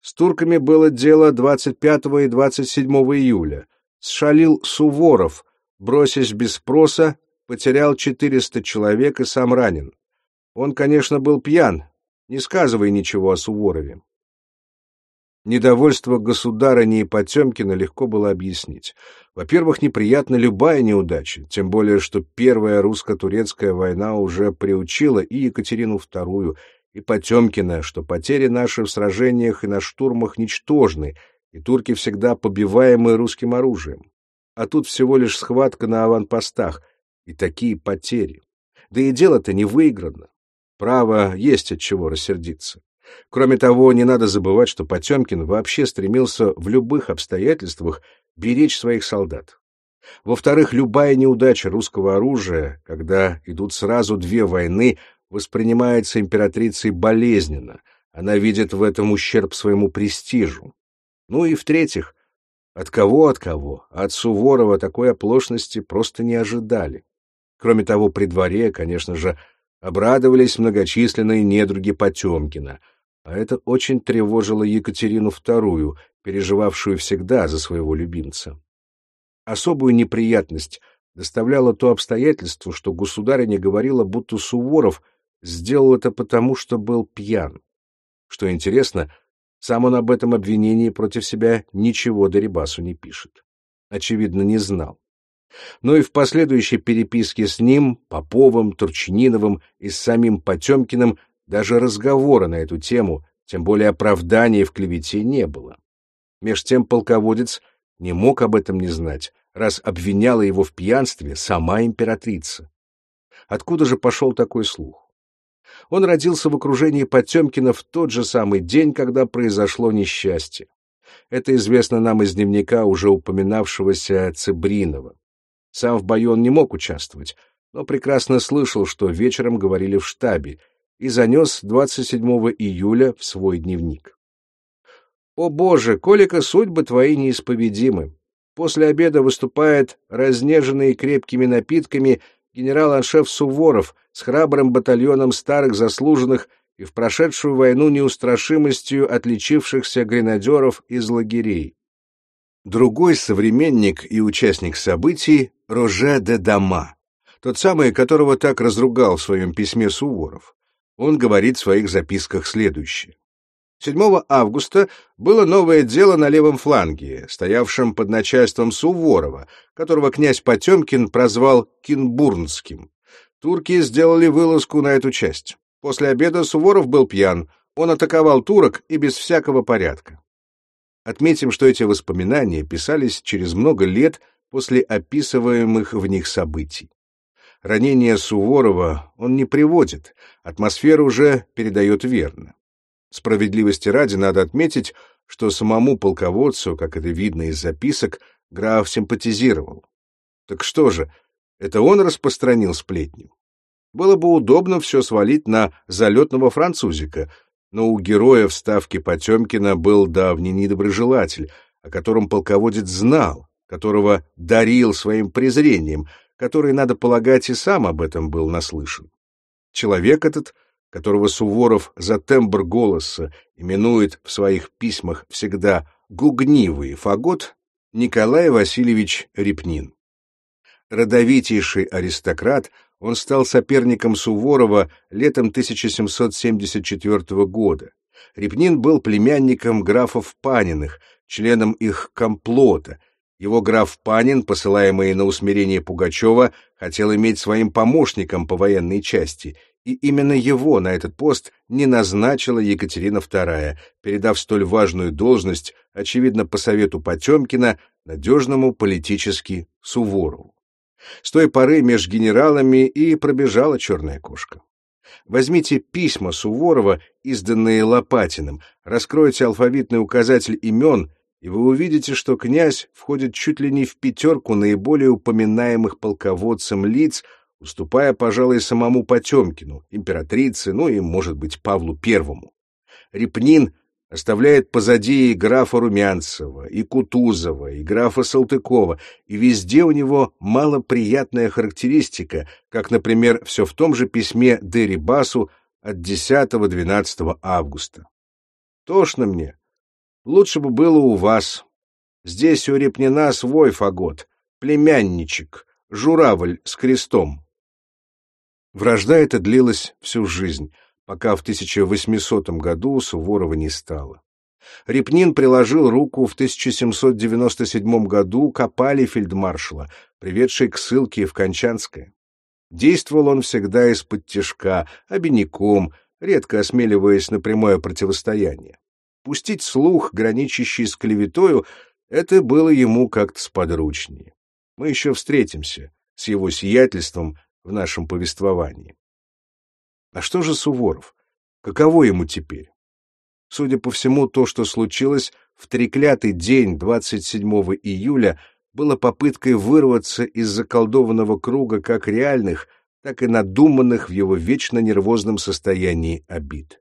С турками было дело 25 и 27 июля. Сшалил Суворов, бросясь без спроса, потерял 400 человек и сам ранен. Он, конечно, был пьян, не сказывай ничего о Суворове. Недовольство государыни и Потемкина легко было объяснить. Во-первых, неприятна любая неудача, тем более, что Первая русско-турецкая война уже приучила и Екатерину II, и Потемкина, что потери наши в сражениях и на штурмах ничтожны, и турки всегда побиваемы русским оружием. А тут всего лишь схватка на аванпостах, и такие потери. Да и дело-то не выиграно. Право, есть от чего рассердиться. Кроме того, не надо забывать, что Потемкин вообще стремился в любых обстоятельствах беречь своих солдат. Во-вторых, любая неудача русского оружия, когда идут сразу две войны, воспринимается императрицей болезненно, она видит в этом ущерб своему престижу. Ну и в-третьих, от кого, от кого, от Суворова такой оплошности просто не ожидали. Кроме того, при дворе, конечно же, обрадовались многочисленные недруги Потемкина, а это очень тревожило Екатерину II, переживавшую всегда за своего любимца. Особую неприятность доставляло то обстоятельство, что государыня говорила, будто Суворов сделал это потому, что был пьян. Что интересно, сам он об этом обвинении против себя ничего Дерибасу не пишет. Очевидно, не знал. Но и в последующей переписке с ним, Поповым, Турчининовым и с самим Потемкиным даже разговора на эту тему, тем более оправдания в клевете, не было. Меж тем полководец не мог об этом не знать, раз обвиняла его в пьянстве сама императрица. Откуда же пошел такой слух? Он родился в окружении Потемкина в тот же самый день, когда произошло несчастье. Это известно нам из дневника уже упоминавшегося Цыбринова. Сам в бою он не мог участвовать, но прекрасно слышал, что вечером говорили в штабе, и занес 27 июля в свой дневник. «О Боже, колика судьбы твои неисповедимы! После обеда выступает разнеженный крепкими напитками генерал-аншеф Суворов с храбрым батальоном старых заслуженных и в прошедшую войну неустрашимостью отличившихся гренадеров из лагерей. Другой современник и участник событий — Роже де Дама, тот самый, которого так разругал в своем письме Суворов. Он говорит в своих записках следующее. 7 августа было новое дело на левом фланге, стоявшем под начальством Суворова, которого князь Потемкин прозвал Кинбурнским. Турки сделали вылазку на эту часть. После обеда Суворов был пьян, он атаковал турок и без всякого порядка. Отметим, что эти воспоминания писались через много лет после описываемых в них событий. Ранение Суворова он не приводит, атмосферу уже передает верно. Справедливости ради надо отметить, что самому полководцу, как это видно из записок, граф симпатизировал. Так что же, это он распространил сплетню? Было бы удобно все свалить на залетного французика, но у героя в ставке Потемкина был давний недоброжелатель, о котором полководец знал, которого дарил своим презрением, который, надо полагать, и сам об этом был наслышан. Человек этот — которого Суворов за тембр голоса именует в своих письмах всегда «гугнивый фагот», Николай Васильевич Репнин. Родовитейший аристократ, он стал соперником Суворова летом 1774 года. Репнин был племянником графов Паниных, членом их комплота. Его граф Панин, посылаемый на усмирение Пугачева, хотел иметь своим помощником по военной части — и именно его на этот пост не назначила Екатерина II, передав столь важную должность, очевидно, по совету Потемкина, надежному политически Суворову. С той поры меж генералами и пробежала черная кошка. Возьмите письма Суворова, изданные Лопатиным, раскройте алфавитный указатель имен, и вы увидите, что князь входит чуть ли не в пятерку наиболее упоминаемых полководцем лиц — уступая, пожалуй, самому Потемкину, императрице, ну и, может быть, Павлу Первому. Репнин оставляет позади и графа Румянцева, и Кутузова, и графа Салтыкова, и везде у него малоприятная характеристика, как, например, все в том же письме Дерибасу от 10-12 августа. Тошно мне. Лучше бы было у вас. Здесь у Репнина свой фагот, племянничек, журавль с крестом. Вражда эта длилась всю жизнь, пока в 1800 году Суворова не стало. Репнин приложил руку в 1797 году к опале фельдмаршала, приведшей к ссылке в Кончанское. Действовал он всегда из-под тяжка, обиняком, редко осмеливаясь на прямое противостояние. Пустить слух, граничащий с клеветою, это было ему как-то сподручнее. Мы еще встретимся с его сиятельством в нашем повествовании. А что же Суворов? Каково ему теперь? Судя по всему, то, что случилось в треклятый день 27 июля, было попыткой вырваться из заколдованного круга как реальных, так и надуманных в его вечно нервозном состоянии обид.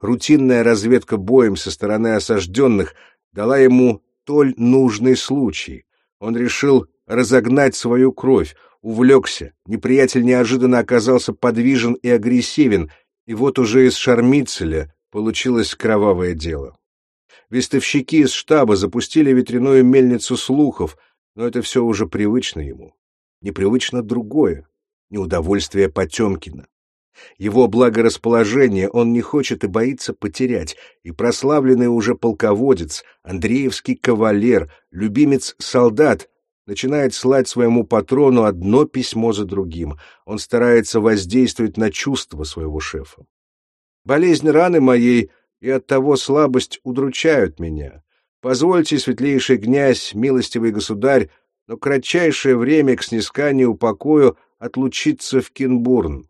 Рутинная разведка боем со стороны осажденных дала ему толь нужный случай. Он решил разогнать свою кровь, увлекся, неприятель неожиданно оказался подвижен и агрессивен, и вот уже из Шармицеля получилось кровавое дело. Вестовщики из штаба запустили ветряную мельницу слухов, но это все уже привычно ему. Непривычно другое — неудовольствие Потемкина. Его благорасположение он не хочет и боится потерять, и прославленный уже полководец, Андреевский кавалер, любимец солдат начинает слать своему патрону одно письмо за другим. Он старается воздействовать на чувства своего шефа. Болезнь раны моей и оттого слабость удручают меня. Позвольте, светлейший князь, милостивый государь, но кратчайшее время к снисканию покою отлучиться в Кинбурн.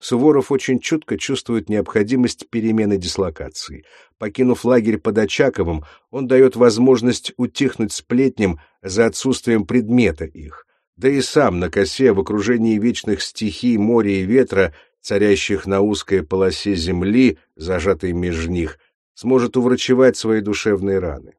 Суворов очень чутко чувствует необходимость перемены дислокации. Покинув лагерь под Очаковым, он дает возможность утихнуть сплетням за отсутствием предмета их. Да и сам на косе в окружении вечных стихий моря и ветра, царящих на узкой полосе земли, зажатой меж них, сможет уврачевать свои душевные раны.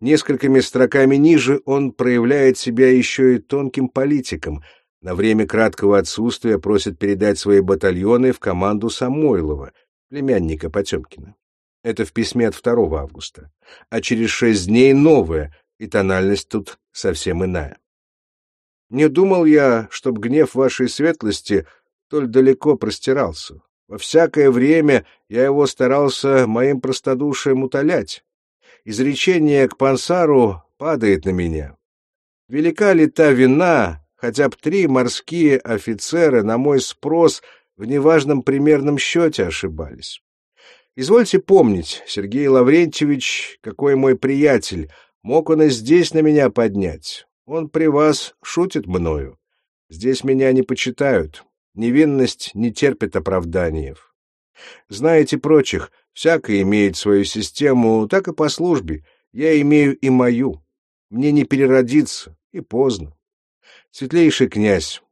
Несколькими строками ниже он проявляет себя еще и тонким политиком — на время краткого отсутствия просит передать свои батальоны в команду Самойлова, племянника Потемкина. Это в письме от 2 августа. А через шесть дней новое, и тональность тут совсем иная. Не думал я, чтоб гнев вашей светлости столь далеко простирался. Во всякое время я его старался моим простодушием утолять. Изречение к Пансару падает на меня. Велика ли та вина, хотя бы три морские офицеры на мой спрос в неважном примерном счете ошибались. Извольте помнить, Сергей Лаврентьевич, какой мой приятель, мог он и здесь на меня поднять. Он при вас шутит мною. Здесь меня не почитают. Невинность не терпит оправданиев. Знаете прочих, всякий имеет свою систему, так и по службе. Я имею и мою. Мне не переродиться, и поздно. Светлейший князь,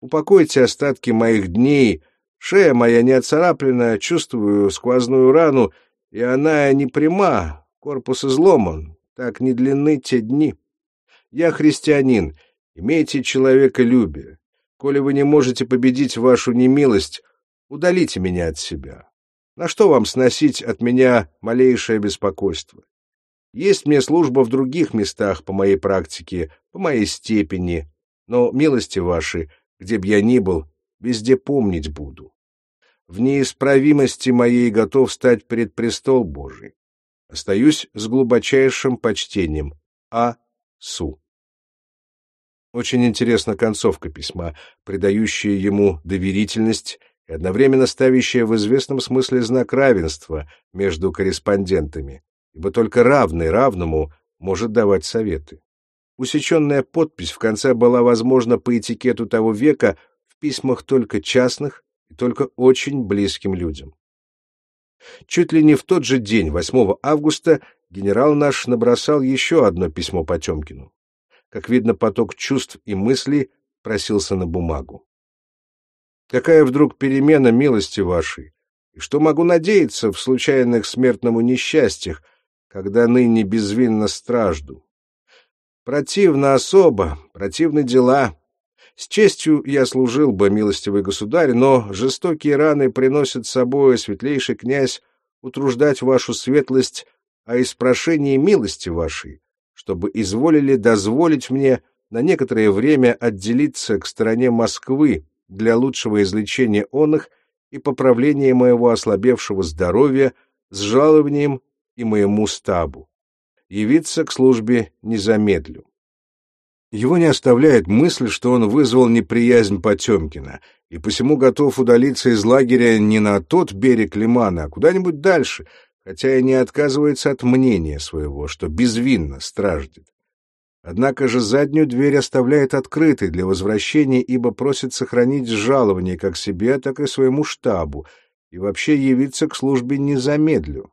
упокойте остатки моих дней, шея моя не оцараплена, чувствую сквозную рану, и она не пряма, корпус изломан, так не длинны те дни. Я христианин, имейте человеколюбие. Коли вы не можете победить вашу немилость, удалите меня от себя. На что вам сносить от меня малейшее беспокойство? Есть мне служба в других местах по моей практике, по моей степени, но милости ваши, где б я ни был, везде помнить буду. В неисправимости моей готов стать перед престол Божий. Остаюсь с глубочайшим почтением. А. Су. Очень интересна концовка письма, придающая ему доверительность и одновременно ставящая в известном смысле знак равенства между корреспондентами, ибо только равный равному может давать советы. Усеченная подпись в конце была возможна по этикету того века в письмах только частных и только очень близким людям. Чуть ли не в тот же день, 8 августа, генерал наш набросал еще одно письмо Потемкину. Как видно, поток чувств и мыслей просился на бумагу. Какая вдруг перемена милости вашей? И что могу надеяться в случайных смертному несчастьях, когда ныне безвинно стражду? Противно особо, противны дела. С честью я служил бы, милостивый государь, но жестокие раны приносят с собой, светлейший князь, утруждать вашу светлость о испрошении милости вашей, чтобы изволили дозволить мне на некоторое время отделиться к стороне Москвы для лучшего излечения он их и поправления моего ослабевшего здоровья с жалованием и моему стабу явиться к службе не замедлю. Его не оставляет мысль, что он вызвал неприязнь Потемкина, и посему готов удалиться из лагеря не на тот берег Лимана, а куда-нибудь дальше, хотя и не отказывается от мнения своего, что безвинно страждет. Однако же заднюю дверь оставляет открытой для возвращения, ибо просит сохранить жалование как себе, так и своему штабу, и вообще явиться к службе не замедлю.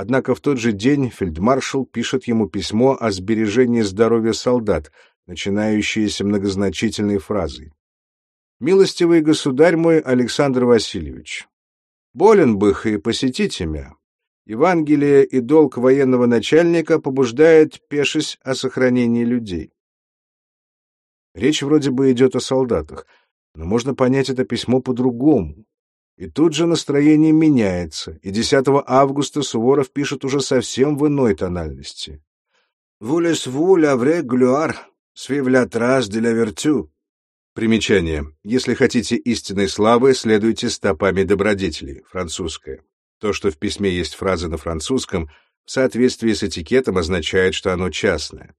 Однако в тот же день фельдмаршал пишет ему письмо о сбережении здоровья солдат, начинающееся многозначительной фразой. «Милостивый государь мой Александр Васильевич, Болен бых и посетить имя. Евангелие и долг военного начальника побуждает пешись о сохранении людей. Речь вроде бы идет о солдатах, но можно понять это письмо по-другому. И тут же настроение меняется, и 10 августа Суворов пишет уже совсем в иной тональности. «Вулес вуль авре глюар, свивля трас де ла вертю». Примечание. Если хотите истинной славы, следуйте стопами добродетелей. Французское. То, что в письме есть фраза на французском, в соответствии с этикетом означает, что оно частное.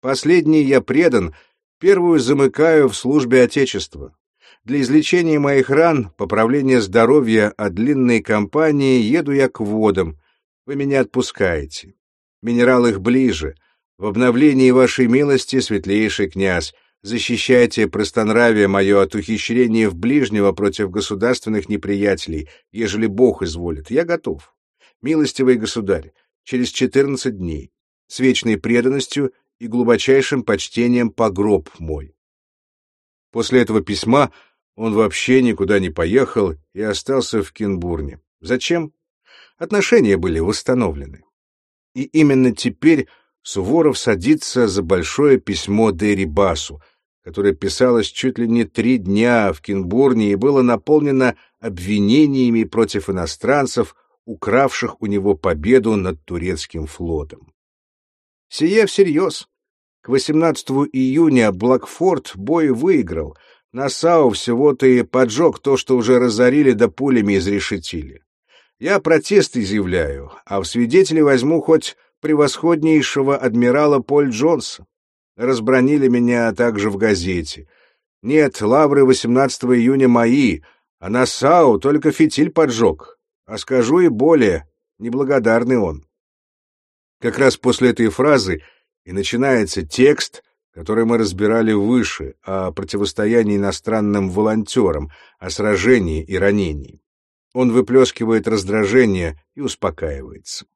Последний я предан, первую замыкаю в службе Отечества. Для излечения моих ран, поправления здоровья от длинной кампании еду я к водам. Вы меня отпускаете. Минерал их ближе. В обновлении вашей милости, светлейший князь, защищайте простонравие мое от ухищрения в ближнего против государственных неприятелей, ежели Бог изволит. Я готов. Милостивый государь, через четырнадцать дней, с вечной преданностью и глубочайшим почтением погроб мой. После этого письма он вообще никуда не поехал и остался в Кенбурне. Зачем? Отношения были восстановлены. И именно теперь Суворов садится за большое письмо Дерри Басу, которое писалось чуть ли не три дня в Кенбурне и было наполнено обвинениями против иностранцев, укравших у него победу над турецким флотом. Сие всерьез. К 18 июня Блэкфорд бой выиграл — Насау всего-то и поджег то, что уже разорили да пулями изрешетили. Я протест изъявляю, а в свидетели возьму хоть превосходнейшего адмирала Поль Джонса. Разбронили меня также в газете. Нет, лавры 18 июня мои, а Насау только фитиль поджег. А скажу и более, неблагодарный он. Как раз после этой фразы и начинается текст, который мы разбирали выше, о противостоянии иностранным волонтерам, о сражении и ранении. Он выплескивает раздражение и успокаивается.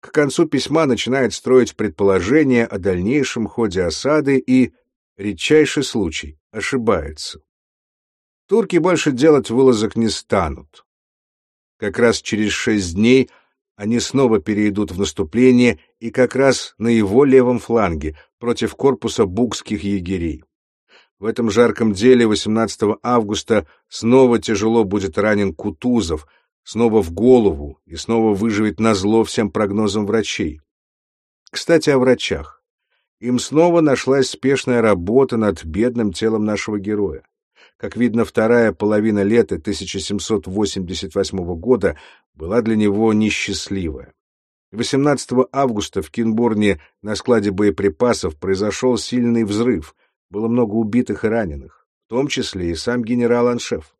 К концу письма начинает строить предположения о дальнейшем ходе осады и, редчайший случай, ошибается. Турки больше делать вылазок не станут. Как раз через шесть дней – они снова перейдут в наступление и как раз на его левом фланге против корпуса букских егерей. В этом жарком деле 18 августа снова тяжело будет ранен Кутузов, снова в голову и снова выживет назло всем прогнозам врачей. Кстати, о врачах. Им снова нашлась спешная работа над бедным телом нашего героя. Как видно, вторая половина лета 1788 года была для него несчастливая. 18 августа в Кинбурне на складе боеприпасов произошел сильный взрыв, было много убитых и раненых, в том числе и сам генерал-аншеф.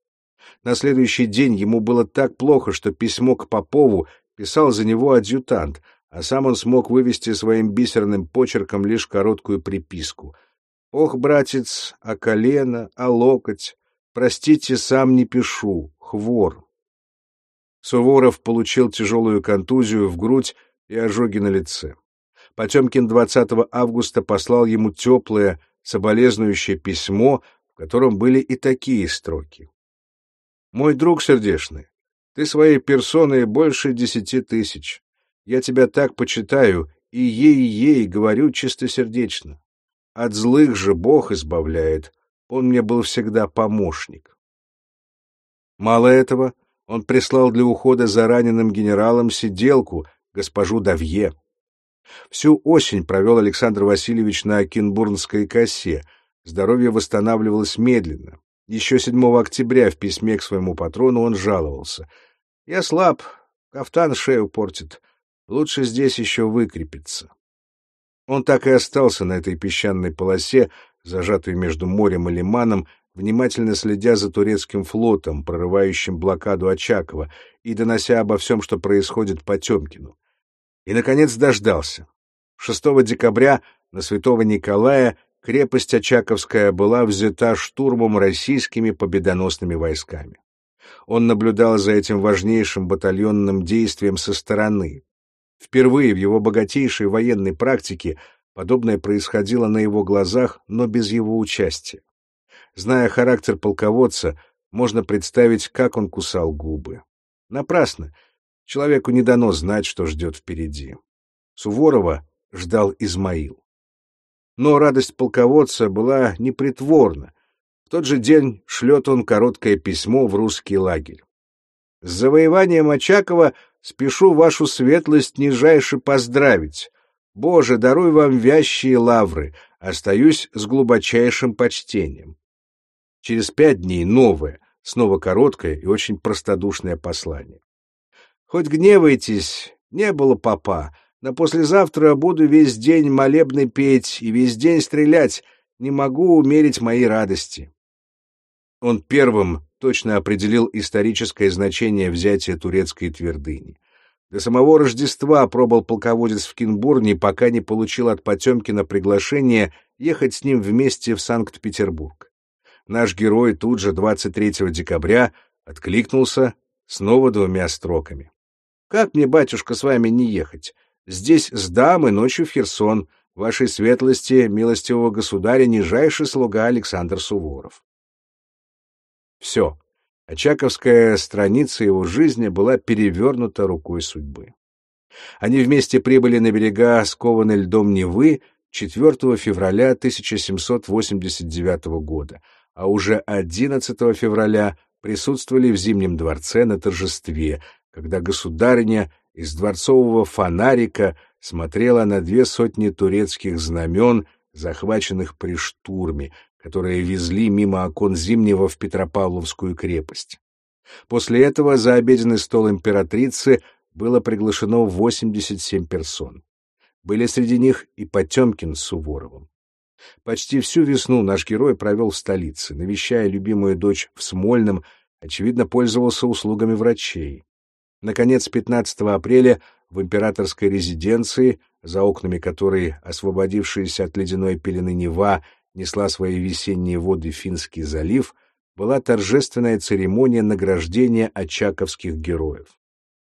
На следующий день ему было так плохо, что письмо к Попову писал за него адъютант, а сам он смог вывести своим бисерным почерком лишь короткую приписку. «Ох, братец, а колено, а локоть, простите, сам не пишу, хвор». Суворов получил тяжелую контузию в грудь и ожоги на лице. Потемкин 20 августа послал ему теплое, соболезнующее письмо, в котором были и такие строки. «Мой друг сердечный, ты своей персоной больше десяти тысяч. Я тебя так почитаю и ей-ей говорю чистосердечно. От злых же Бог избавляет, он мне был всегда помощник». Мало этого, он прислал для ухода за раненым генералом сиделку, госпожу Давье. Всю осень провел Александр Васильевич на Кенбурнской косе. Здоровье восстанавливалось медленно. Еще 7 октября в письме к своему патрону он жаловался. «Я слаб, кафтан шею портит. Лучше здесь еще выкрепиться». Он так и остался на этой песчаной полосе, зажатой между морем и лиманом, внимательно следя за турецким флотом, прорывающим блокаду Очакова и донося обо всем, что происходит по Тёмкину. И, наконец, дождался. 6 декабря на Святого Николая крепость Очаковская была взята штурмом российскими победоносными войсками. Он наблюдал за этим важнейшим батальонным действием со стороны. Впервые в его богатейшей военной практике подобное происходило на его глазах, но без его участия. Зная характер полководца, можно представить, как он кусал губы. Напрасно. Человеку не дано знать, что ждет впереди. Суворова ждал Измаил. Но радость полководца была непритворна. В тот же день шлет он короткое письмо в русский лагерь. С завоеванием Очакова спешу вашу светлость нижайше поздравить. Боже, даруй вам вящие лавры, остаюсь с глубочайшим почтением. Через пять дней новое, снова короткое и очень простодушное послание. Хоть гневайтесь, не было папа, но послезавтра буду весь день молебны петь и весь день стрелять, не могу умерить моей радости. Он первым точно определил историческое значение взятия турецкой твердыни. До самого Рождества пробыл полководец в Кинбурне, пока не получил от Потемкина приглашение ехать с ним вместе в Санкт-Петербург. Наш герой тут же 23 декабря откликнулся снова двумя строками. «Как мне, батюшка, с вами не ехать? Здесь сдам и ночью в Херсон. Вашей светлости, милостивого государя, нижайший слуга Александр Суворов». Все. Очаковская страница его жизни была перевернута рукой судьбы. Они вместе прибыли на берега скованной льдом Невы 4 февраля 1789 года, а уже 11 февраля присутствовали в Зимнем дворце на торжестве, когда государиня из дворцового фонарика смотрела на две сотни турецких знамен, захваченных при штурме, которые везли мимо окон Зимнего в Петропавловскую крепость. После этого за обеденный стол императрицы было приглашено 87 персон. Были среди них и Потемкин с Суворовым. Почти всю весну наш герой провел в столице, навещая любимую дочь в Смольном, очевидно, пользовался услугами врачей. Наконец, 15 апреля в императорской резиденции, за окнами которой освободившаяся от ледяной пелены Нева несла свои весенние воды Финский залив, была торжественная церемония награждения очаковских героев.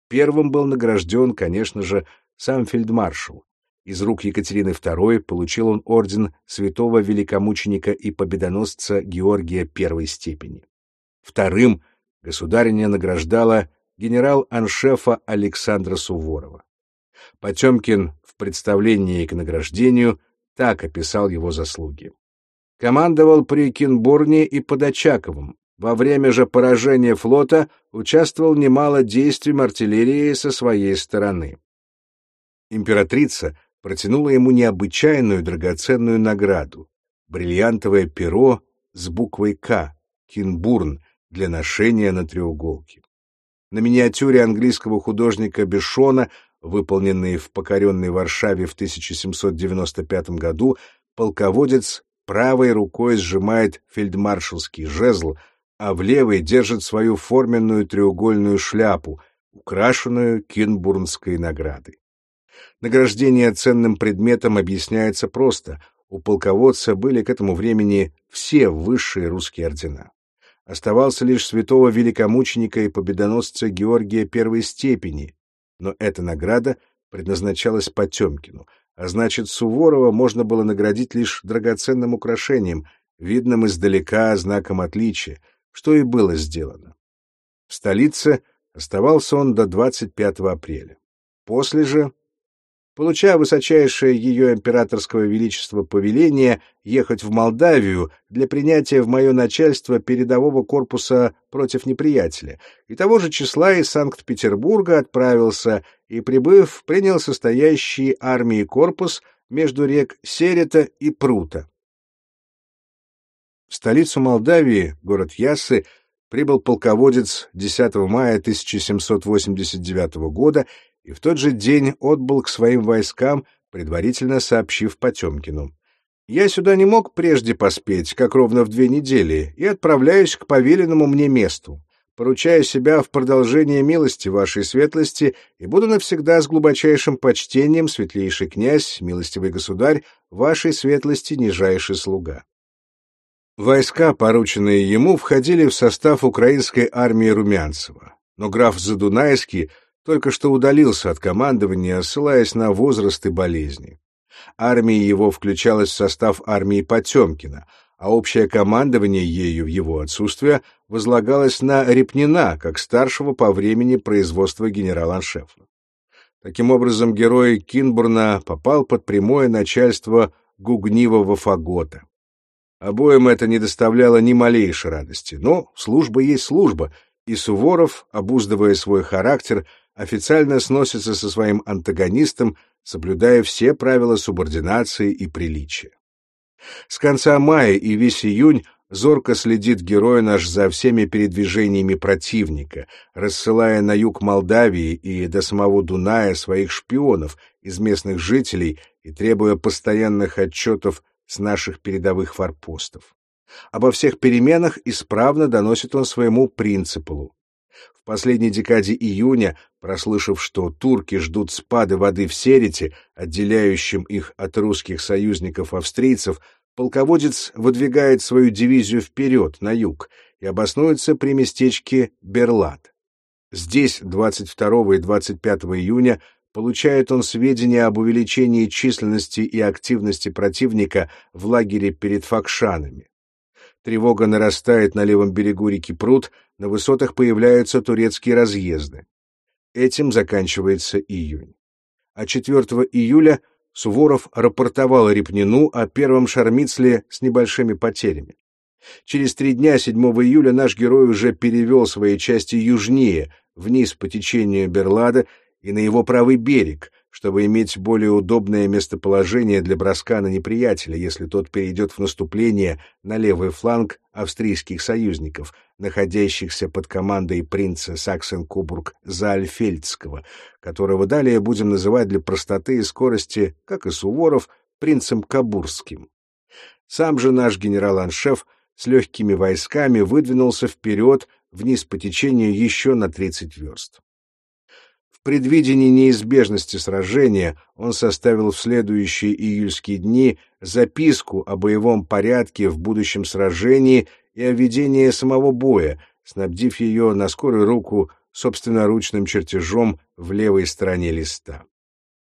Первым был награжден, конечно же, сам фельдмаршал. Из рук Екатерины II получил он орден святого великомученика и победоносца Георгия первой степени. Вторым государиня награждала генерал-аншефа Александра Суворова. Потемкин в представлении к награждению так описал его заслуги. Командовал при Кинбурне и под Очаковым. Во время же поражения флота участвовал немало действий артиллерии со своей стороны. Императрица протянула ему необычайную драгоценную награду — бриллиантовое перо с буквой «К» — Кинбурн для ношения на треуголке. На миниатюре английского художника Бешона, выполненной в покоренной Варшаве в 1795 году, полководец правой рукой сжимает фельдмаршалский жезл, а в левой держит свою форменную треугольную шляпу, украшенную Кинбурнской наградой. Награждение ценным предметом объясняется просто. У полководца были к этому времени все высшие русские ордена. Оставался лишь святого великомученика и победоносца Георгия первой степени, но эта награда предназначалась Потемкину — а значит, Суворова можно было наградить лишь драгоценным украшением, видным издалека знаком отличия, что и было сделано. В столице оставался он до 25 апреля. После же получая высочайшее ее императорского величества повеление ехать в Молдавию для принятия в мое начальство передового корпуса против неприятеля, и того же числа из Санкт-Петербурга отправился и, прибыв, принял состоящий армии корпус между рек Серета и Прута. В столицу Молдавии, город Яссы, прибыл полководец 10 мая 1789 года и в тот же день отбыл к своим войскам, предварительно сообщив Потемкину. «Я сюда не мог прежде поспеть, как ровно в две недели, и отправляюсь к повеленному мне месту. Поручаю себя в продолжение милости вашей светлости и буду навсегда с глубочайшим почтением, светлейший князь, милостивый государь, вашей светлости нижайший слуга». Войска, порученные ему, входили в состав украинской армии Румянцева, но граф Задунайский — только что удалился от командования, ссылаясь на возраст и болезни. Армия его включалась в состав армии Потемкина, а общее командование ею в его отсутствие возлагалось на Репнина, как старшего по времени производства генерал-аншефа. Таким образом, герой Кинбурна попал под прямое начальство гугнивого фагота. Обоим это не доставляло ни малейшей радости, но служба есть служба, и Суворов, обуздывая свой характер, официально сносится со своим антагонистом, соблюдая все правила субординации и приличия. С конца мая и весь июнь зорко следит герой наш за всеми передвижениями противника, рассылая на юг Молдавии и до самого Дуная своих шпионов из местных жителей и требуя постоянных отчетов с наших передовых форпостов. Обо всех переменах исправно доносит он своему принципалу. В последней декаде июня, прослышав, что турки ждут спады воды в Серете, отделяющим их от русских союзников-австрийцев, полководец выдвигает свою дивизию вперед, на юг, и обоснуется при местечке Берлат. Здесь 22 и 25 июня получает он сведения об увеличении численности и активности противника в лагере перед Факшанами. Тревога нарастает на левом берегу реки Прут, на высотах появляются турецкие разъезды. Этим заканчивается июнь. А 4 июля Суворов рапортовал Репнину о первом шармицле с небольшими потерями. Через три дня, 7 июля, наш герой уже перевел свои части южнее, вниз по течению Берлада и на его правый берег, чтобы иметь более удобное местоположение для броска на неприятеля, если тот перейдет в наступление на левый фланг австрийских союзников, находящихся под командой принца Саксен-Кобург-Заальфельдского, которого далее будем называть для простоты и скорости, как и Суворов, принцем Кабурским. Сам же наш генерал-аншеф с легкими войсками выдвинулся вперед вниз по течению еще на 30 верст предвидении неизбежности сражения он составил в следующие июльские дни записку о боевом порядке в будущем сражении и о ведении самого боя, снабдив ее на скорую руку собственноручным чертежом в левой стороне листа.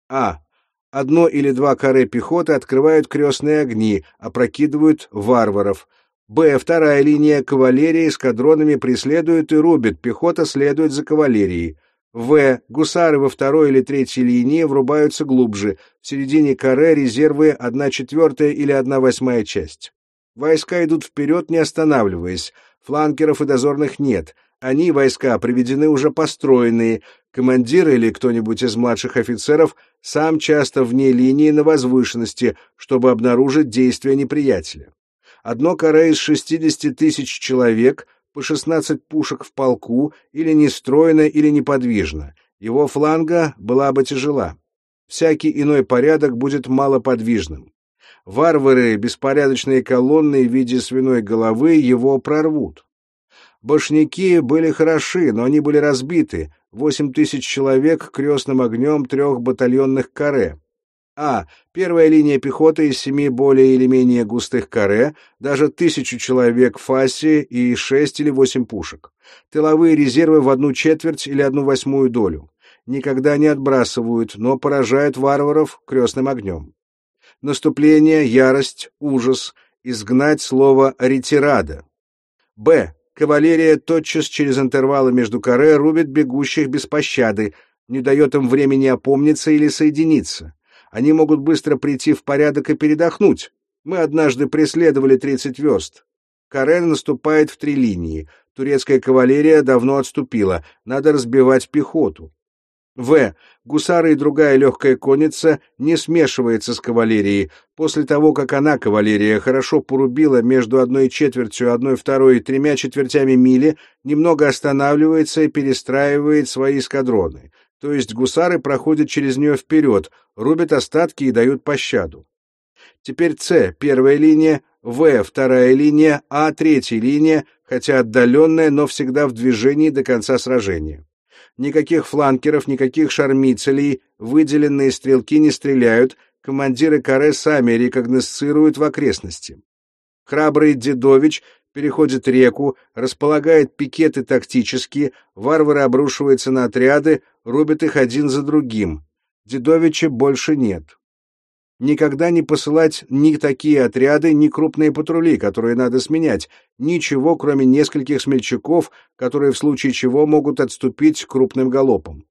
А. Одно или два каре пехоты открывают крестные огни, опрокидывают варваров. Б. Вторая линия кавалерии эскадронами преследует и рубит, пехота следует за кавалерией. В. Гусары во второй или третьей линии врубаются глубже. В середине каре резервы 1 четвертая или 1 восьмая часть. Войска идут вперед, не останавливаясь. Фланкеров и дозорных нет. Они, войска, приведены уже построенные. Командир или кто-нибудь из младших офицеров сам часто вне линии на возвышенности, чтобы обнаружить действия неприятеля. Одно каре из 60 тысяч человек по 16 пушек в полку, или нестройно, или неподвижно. Его фланга была бы тяжела. Всякий иной порядок будет малоподвижным. Варвары, беспорядочные колонны в виде свиной головы его прорвут. Башняки были хороши, но они были разбиты. Восемь тысяч человек крестным огнем трех батальонных каре. А. Первая линия пехоты из семи более или менее густых каре, даже тысячу человек в и шесть или восемь пушек. Тыловые резервы в одну четверть или одну восьмую долю. Никогда не отбрасывают, но поражают варваров крестным огнем. Наступление, ярость, ужас. Изгнать слово «ретирада». Б. Кавалерия тотчас через интервалы между каре рубит бегущих без пощады, не дает им времени опомниться или соединиться. Они могут быстро прийти в порядок и передохнуть. Мы однажды преследовали 30 верст. Карен наступает в три линии. Турецкая кавалерия давно отступила. Надо разбивать пехоту. В. Гусары и другая легкая конница не смешивается с кавалерией. После того, как она, кавалерия, хорошо порубила между одной четвертью, одной второй и тремя четвертями мили, немного останавливается и перестраивает свои эскадроны то есть гусары проходят через нее вперед, рубят остатки и дают пощаду. Теперь С, первая линия, В, вторая линия, А, третья линия, хотя отдаленная, но всегда в движении до конца сражения. Никаких фланкеров, никаких шармицелей, выделенные стрелки не стреляют, командиры каре сами рекогносцируют в окрестности. Храбрый Дедович переходит реку, располагает пикеты тактические, варвары обрушиваются на отряды, рубят их один за другим. Дедовича больше нет. никогда не посылать ни такие отряды, ни крупные патрули, которые надо сменять, ничего, кроме нескольких смельчаков, которые в случае чего могут отступить крупным галопом.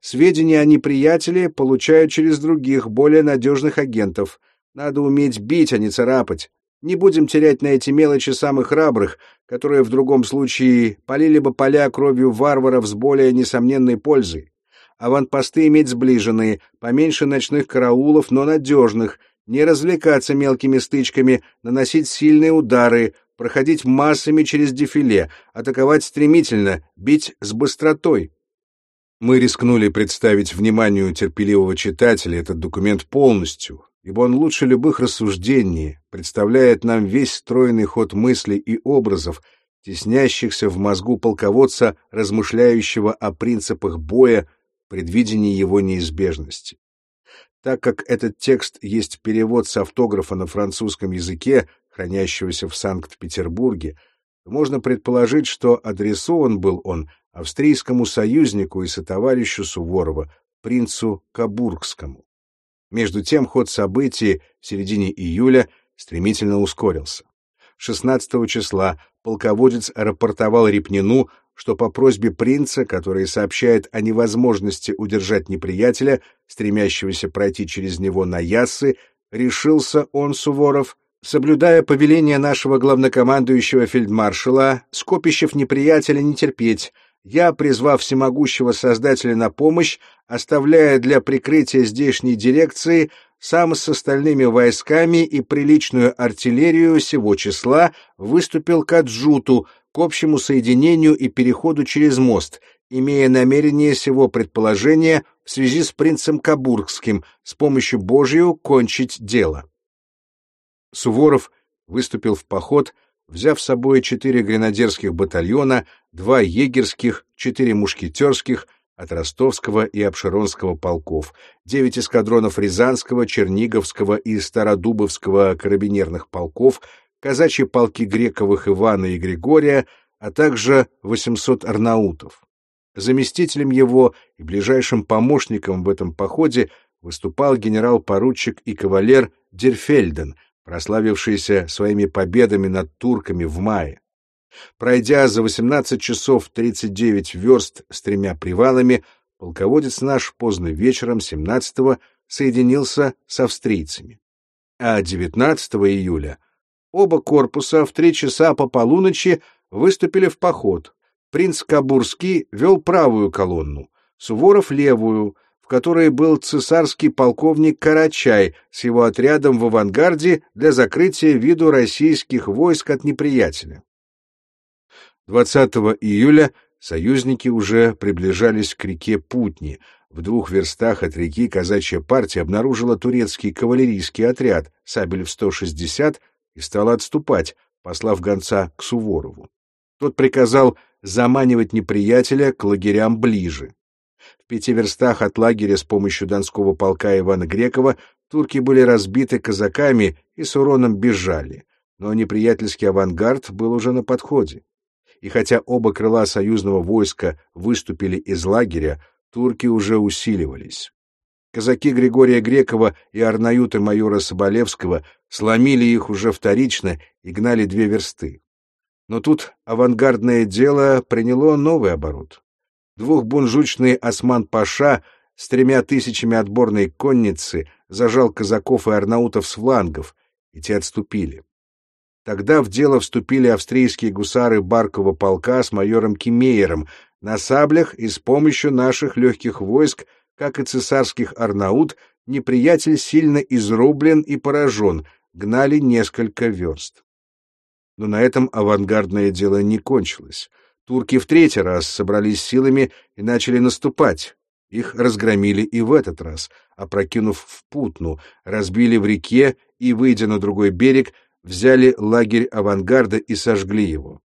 Сведения о неприятеле получают через других, более надежных агентов. Надо уметь бить, а не царапать. Не будем терять на эти мелочи самых храбрых, которые в другом случае полили бы поля кровью варваров с более несомненной пользой. Аванпосты иметь сближенные, поменьше ночных караулов, но надежных, не развлекаться мелкими стычками, наносить сильные удары, проходить массами через дефиле, атаковать стремительно, бить с быстротой. Мы рискнули представить вниманию терпеливого читателя этот документ полностью, ибо он лучше любых рассуждений представляет нам весь стройный ход мыслей и образов, теснящихся в мозгу полководца, размышляющего о принципах боя, предвидении его неизбежности. Так как этот текст есть перевод с автографа на французском языке, хранящегося в Санкт-Петербурге, можно предположить, что адресован был он австрийскому союзнику и сотоварищу Суворова, принцу Кабургскому. Между тем ход событий в середине июля стремительно ускорился. 16 числа полководец рапортовал Репнину, что по просьбе принца, который сообщает о невозможности удержать неприятеля, стремящегося пройти через него на Яссы, решился он, Суворов, соблюдая повеление нашего главнокомандующего фельдмаршала, скопищев неприятеля не терпеть, я, призвав всемогущего Создателя на помощь, оставляя для прикрытия здешней дирекции, сам с остальными войсками и приличную артиллерию сего числа выступил к Аджуту, к общему соединению и переходу через мост, имея намерение сего предположения в связи с принцем Кабургским с помощью Божью кончить дело. Суворов выступил в поход, взяв с собой четыре гренадерских батальона, два егерских, четыре мушкетерских от Ростовского и Обширонского полков, девять эскадронов Рязанского, Черниговского и Стародубовского карабинерных полков, казачьи полки Грековых Ивана и Григория, а также 800 арнаутов. Заместителем его и ближайшим помощником в этом походе выступал генерал-поручик и кавалер Дерфельден — прославившийся своими победами над турками в мае. Пройдя за 18 часов 39 верст с тремя привалами, полководец наш поздно вечером 17-го соединился с австрийцами. А 19 июля оба корпуса в три часа по полуночи выступили в поход. Принц Кабурский вел правую колонну, Суворов — левую — которой был цесарский полковник Карачай с его отрядом в авангарде для закрытия виду российских войск от неприятеля. 20 июля союзники уже приближались к реке Путни. В двух верстах от реки казачья партия обнаружила турецкий кавалерийский отряд сабель в 160 и стала отступать, послав гонца к Суворову. Тот приказал заманивать неприятеля к лагерям ближе. Пяти верстах от лагеря с помощью донского полка Ивана Грекова турки были разбиты казаками и с уроном бежали, но неприятельский авангард был уже на подходе. И хотя оба крыла союзного войска выступили из лагеря, турки уже усиливались. Казаки Григория Грекова и арнаюты майора Соболевского сломили их уже вторично и гнали две версты. Но тут авангардное дело приняло новый оборот. Двухбунжучный Осман-Паша с тремя тысячами отборной конницы зажал казаков и арнаутов с флангов, и те отступили. Тогда в дело вступили австрийские гусары Баркова полка с майором Кимеером на саблях и с помощью наших легких войск, как и цесарских арнаут, неприятель сильно изрублен и поражен, гнали несколько верст. Но на этом авангардное дело не кончилось. Турки в третий раз собрались силами и начали наступать. Их разгромили и в этот раз, опрокинув в Путну, разбили в реке и, выйдя на другой берег, взяли лагерь авангарда и сожгли его.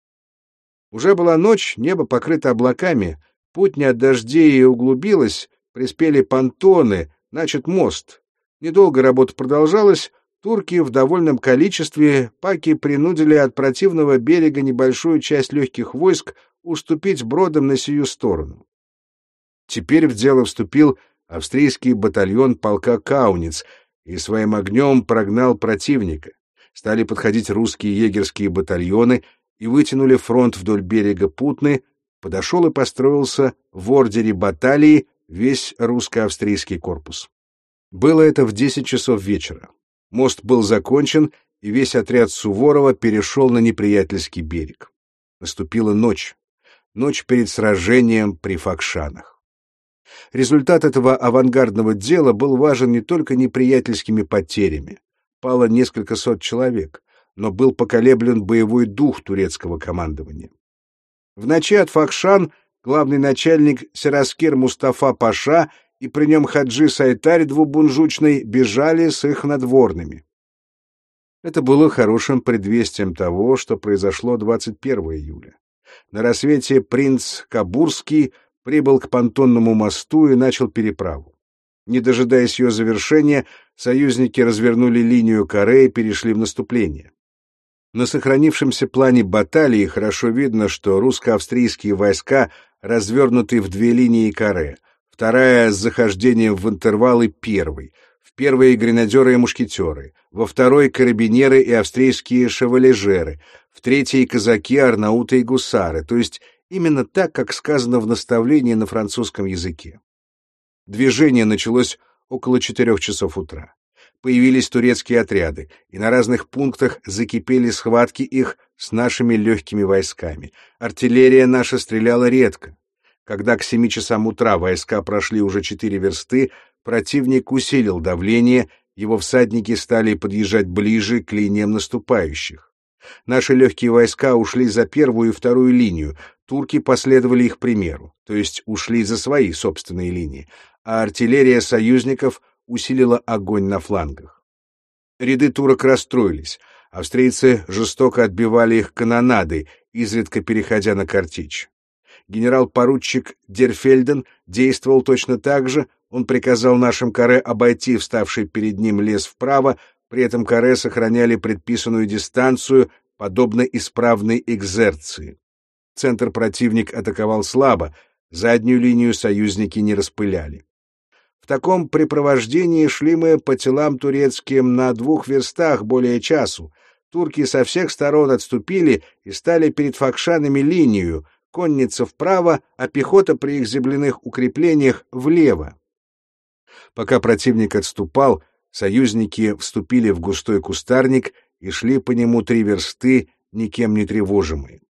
Уже была ночь, небо покрыто облаками, путня от дождей и углубилась, приспели понтоны, значит, мост. Недолго работа продолжалась, турки в довольном количестве паки принудили от противного берега небольшую часть легких войск уступить бродам на сию сторону. Теперь в дело вступил австрийский батальон полка Кауниц, и своим огнем прогнал противника. Стали подходить русские егерские батальоны и вытянули фронт вдоль берега Путны, подошел и построился в ордере баталии весь русско-австрийский корпус. Было это в 10 часов вечера. Мост был закончен, и весь отряд Суворова перешел на неприятельский берег. Наступила ночь. Ночь перед сражением при Факшанах. Результат этого авангардного дела был важен не только неприятельскими потерями. Пало несколько сот человек, но был поколеблен боевой дух турецкого командования. В ночи от Факшан главный начальник Сераскир Мустафа Паша и при нем Хаджи Сайтарь двубунжучный бежали с их надворными. Это было хорошим предвестием того, что произошло 21 июля. На рассвете принц Кабурский прибыл к понтонному мосту и начал переправу. Не дожидаясь ее завершения, союзники развернули линию Каре и перешли в наступление. На сохранившемся плане баталии хорошо видно, что русско-австрийские войска развернуты в две линии Каре, вторая с захождением в интервалы первой, в первой гренадеры и мушкетеры, во второй карабинеры и австрийские шевалежеры, в третьей казаки, арнауты и гусары, то есть именно так, как сказано в наставлении на французском языке. Движение началось около четырех часов утра. Появились турецкие отряды, и на разных пунктах закипели схватки их с нашими легкими войсками. Артиллерия наша стреляла редко. Когда к семи часам утра войска прошли уже четыре версты, противник усилил давление, его всадники стали подъезжать ближе к линиям наступающих. Наши легкие войска ушли за первую и вторую линию, турки последовали их примеру, то есть ушли за свои собственные линии, а артиллерия союзников усилила огонь на флангах. Ряды турок расстроились, австрийцы жестоко отбивали их канонадой, изредка переходя на картечь. Генерал-поручик Дерфельден действовал точно так же, он приказал нашим каре обойти вставший перед ним лес вправо, при этом каре сохраняли предписанную дистанцию, подобно исправной экзерции. Центр противник атаковал слабо, заднюю линию союзники не распыляли. В таком препровождении шли мы по телам турецким на двух верстах более часу. Турки со всех сторон отступили и стали перед факшанами линию, конница вправо, а пехота при их земляных укреплениях влево. Пока противник отступал, союзники вступили в густой кустарник и шли по нему три версты, никем не тревожимые.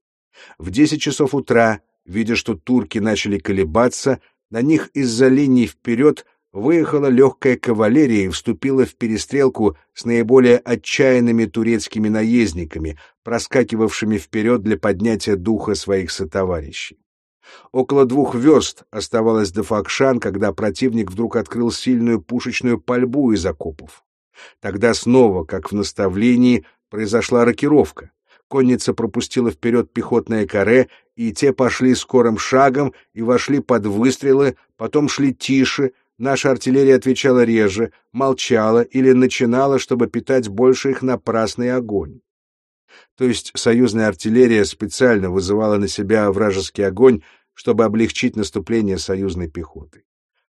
В десять часов утра, видя, что турки начали колебаться, на них из-за линий вперед выехала легкая кавалерия и вступила в перестрелку с наиболее отчаянными турецкими наездниками, проскакивавшими вперед для поднятия духа своих сотоварищей. Около двух верст оставалось до Факшан, когда противник вдруг открыл сильную пушечную пальбу из окопов. Тогда снова, как в наставлении, произошла рокировка. Конница пропустила вперед пехотное каре, и те пошли скорым шагом и вошли под выстрелы, потом шли тише, Наша артиллерия отвечала реже, молчала или начинала, чтобы питать больше их напрасный огонь. То есть союзная артиллерия специально вызывала на себя вражеский огонь, чтобы облегчить наступление союзной пехоты.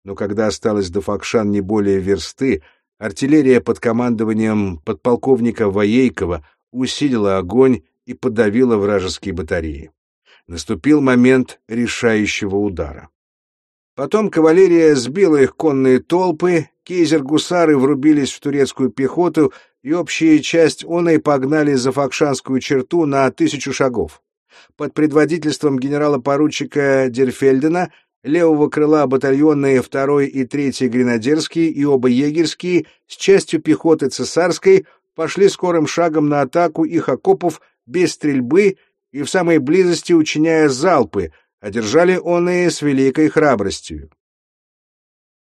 Но когда осталось до Факшан не более версты, артиллерия под командованием подполковника Воейкова усилила огонь и подавила вражеские батареи. Наступил момент решающего удара. Потом кавалерия сбила их конные толпы, кейзер-гусары врубились в турецкую пехоту, и общая часть оной погнали за Факшанскую черту на тысячу шагов. Под предводительством генерала-поручика Дерфельдена левого крыла батальонные второй и третий гренадерские и оба егерские с частью пехоты цесарской пошли скорым шагом на атаку их окопов без стрельбы и в самой близости учиняя залпы — одержали он и с великой храбростью.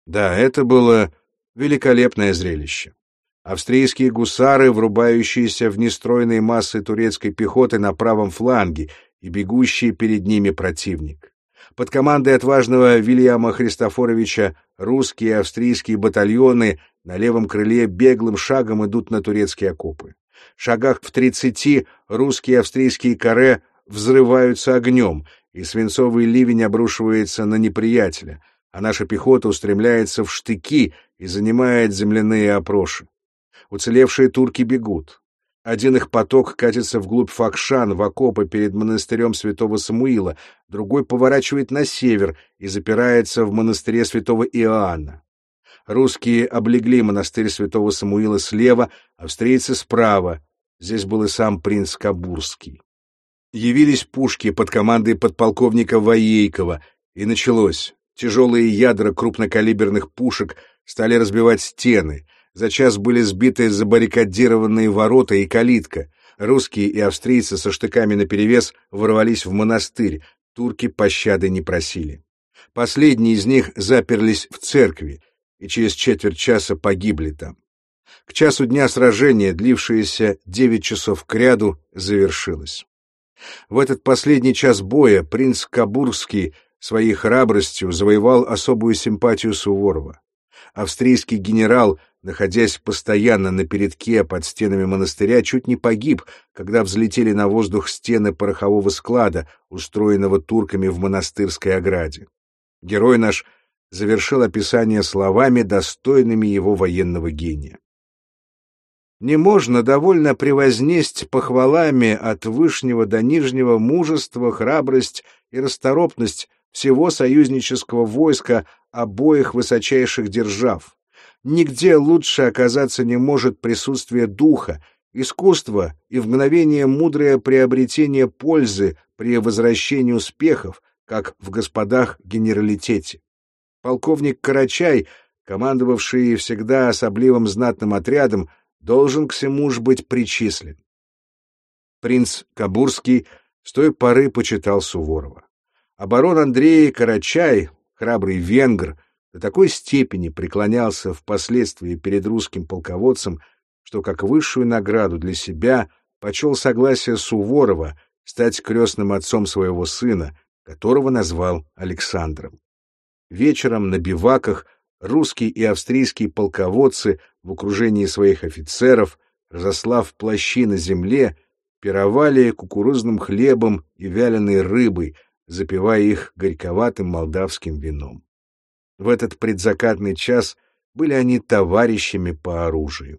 Да, это было великолепное зрелище. Австрийские гусары, врубающиеся в нестройные массы турецкой пехоты на правом фланге и бегущие перед ними противник. Под командой отважного Вильяма Христофоровича русские и австрийские батальоны на левом крыле беглым шагом идут на турецкие окопы. В шагах в тридцати русские и австрийские каре взрываются огнем, и свинцовый ливень обрушивается на неприятеля. а наша пехота устремляется в штыки и занимает земляные опроши. Уцелевшие турки бегут. Один их поток катится вглубь Факшан, в окопы перед монастырем святого Самуила, другой поворачивает на север и запирается в монастыре святого Иоанна. Русские облегли монастырь святого Самуила слева, австрийцы справа. Здесь был и сам принц Кабурский. Явились пушки под командой подполковника Воейкова, и началось. Тяжелые ядра крупнокалиберных пушек стали разбивать стены. За час были сбиты забаррикадированные ворота и калитка. Русские и австрийцы со штыками наперевес ворвались в монастырь. Турки пощады не просили. Последние из них заперлись в церкви и через четверть часа погибли там. К часу дня сражение, длившееся девять часов кряду, завершилось. В этот последний час боя принц Кабурский своей храбростью завоевал особую симпатию Суворова. Австрийский генерал, находясь постоянно на передке под стенами монастыря, чуть не погиб, когда взлетели на воздух стены порохового склада, устроенного турками в монастырской ограде. Герой наш — завершил описание словами, достойными его военного гения. Не можно довольно превознесть похвалами от вышнего до нижнего мужество, храбрость и расторопность всего союзнического войска обоих высочайших держав. Нигде лучше оказаться не может присутствие духа, искусства и в мгновение мудрое приобретение пользы при возвращении успехов, как в господах генералитете. Полковник Карачай, командовавший всегда особливым знатным отрядом, должен к всему ж быть причислен. Принц Кабурский с той поры почитал Суворова. А барон Андрей Карачай, храбрый венгр, до такой степени преклонялся впоследствии перед русским полководцем, что как высшую награду для себя почел согласие Суворова стать крестным отцом своего сына, которого назвал Александром. Вечером на биваках русские и австрийские полководцы в окружении своих офицеров, разослав плащи на земле, пировали кукурузным хлебом и вяленой рыбой, запивая их горьковатым молдавским вином. В этот предзакатный час были они товарищами по оружию.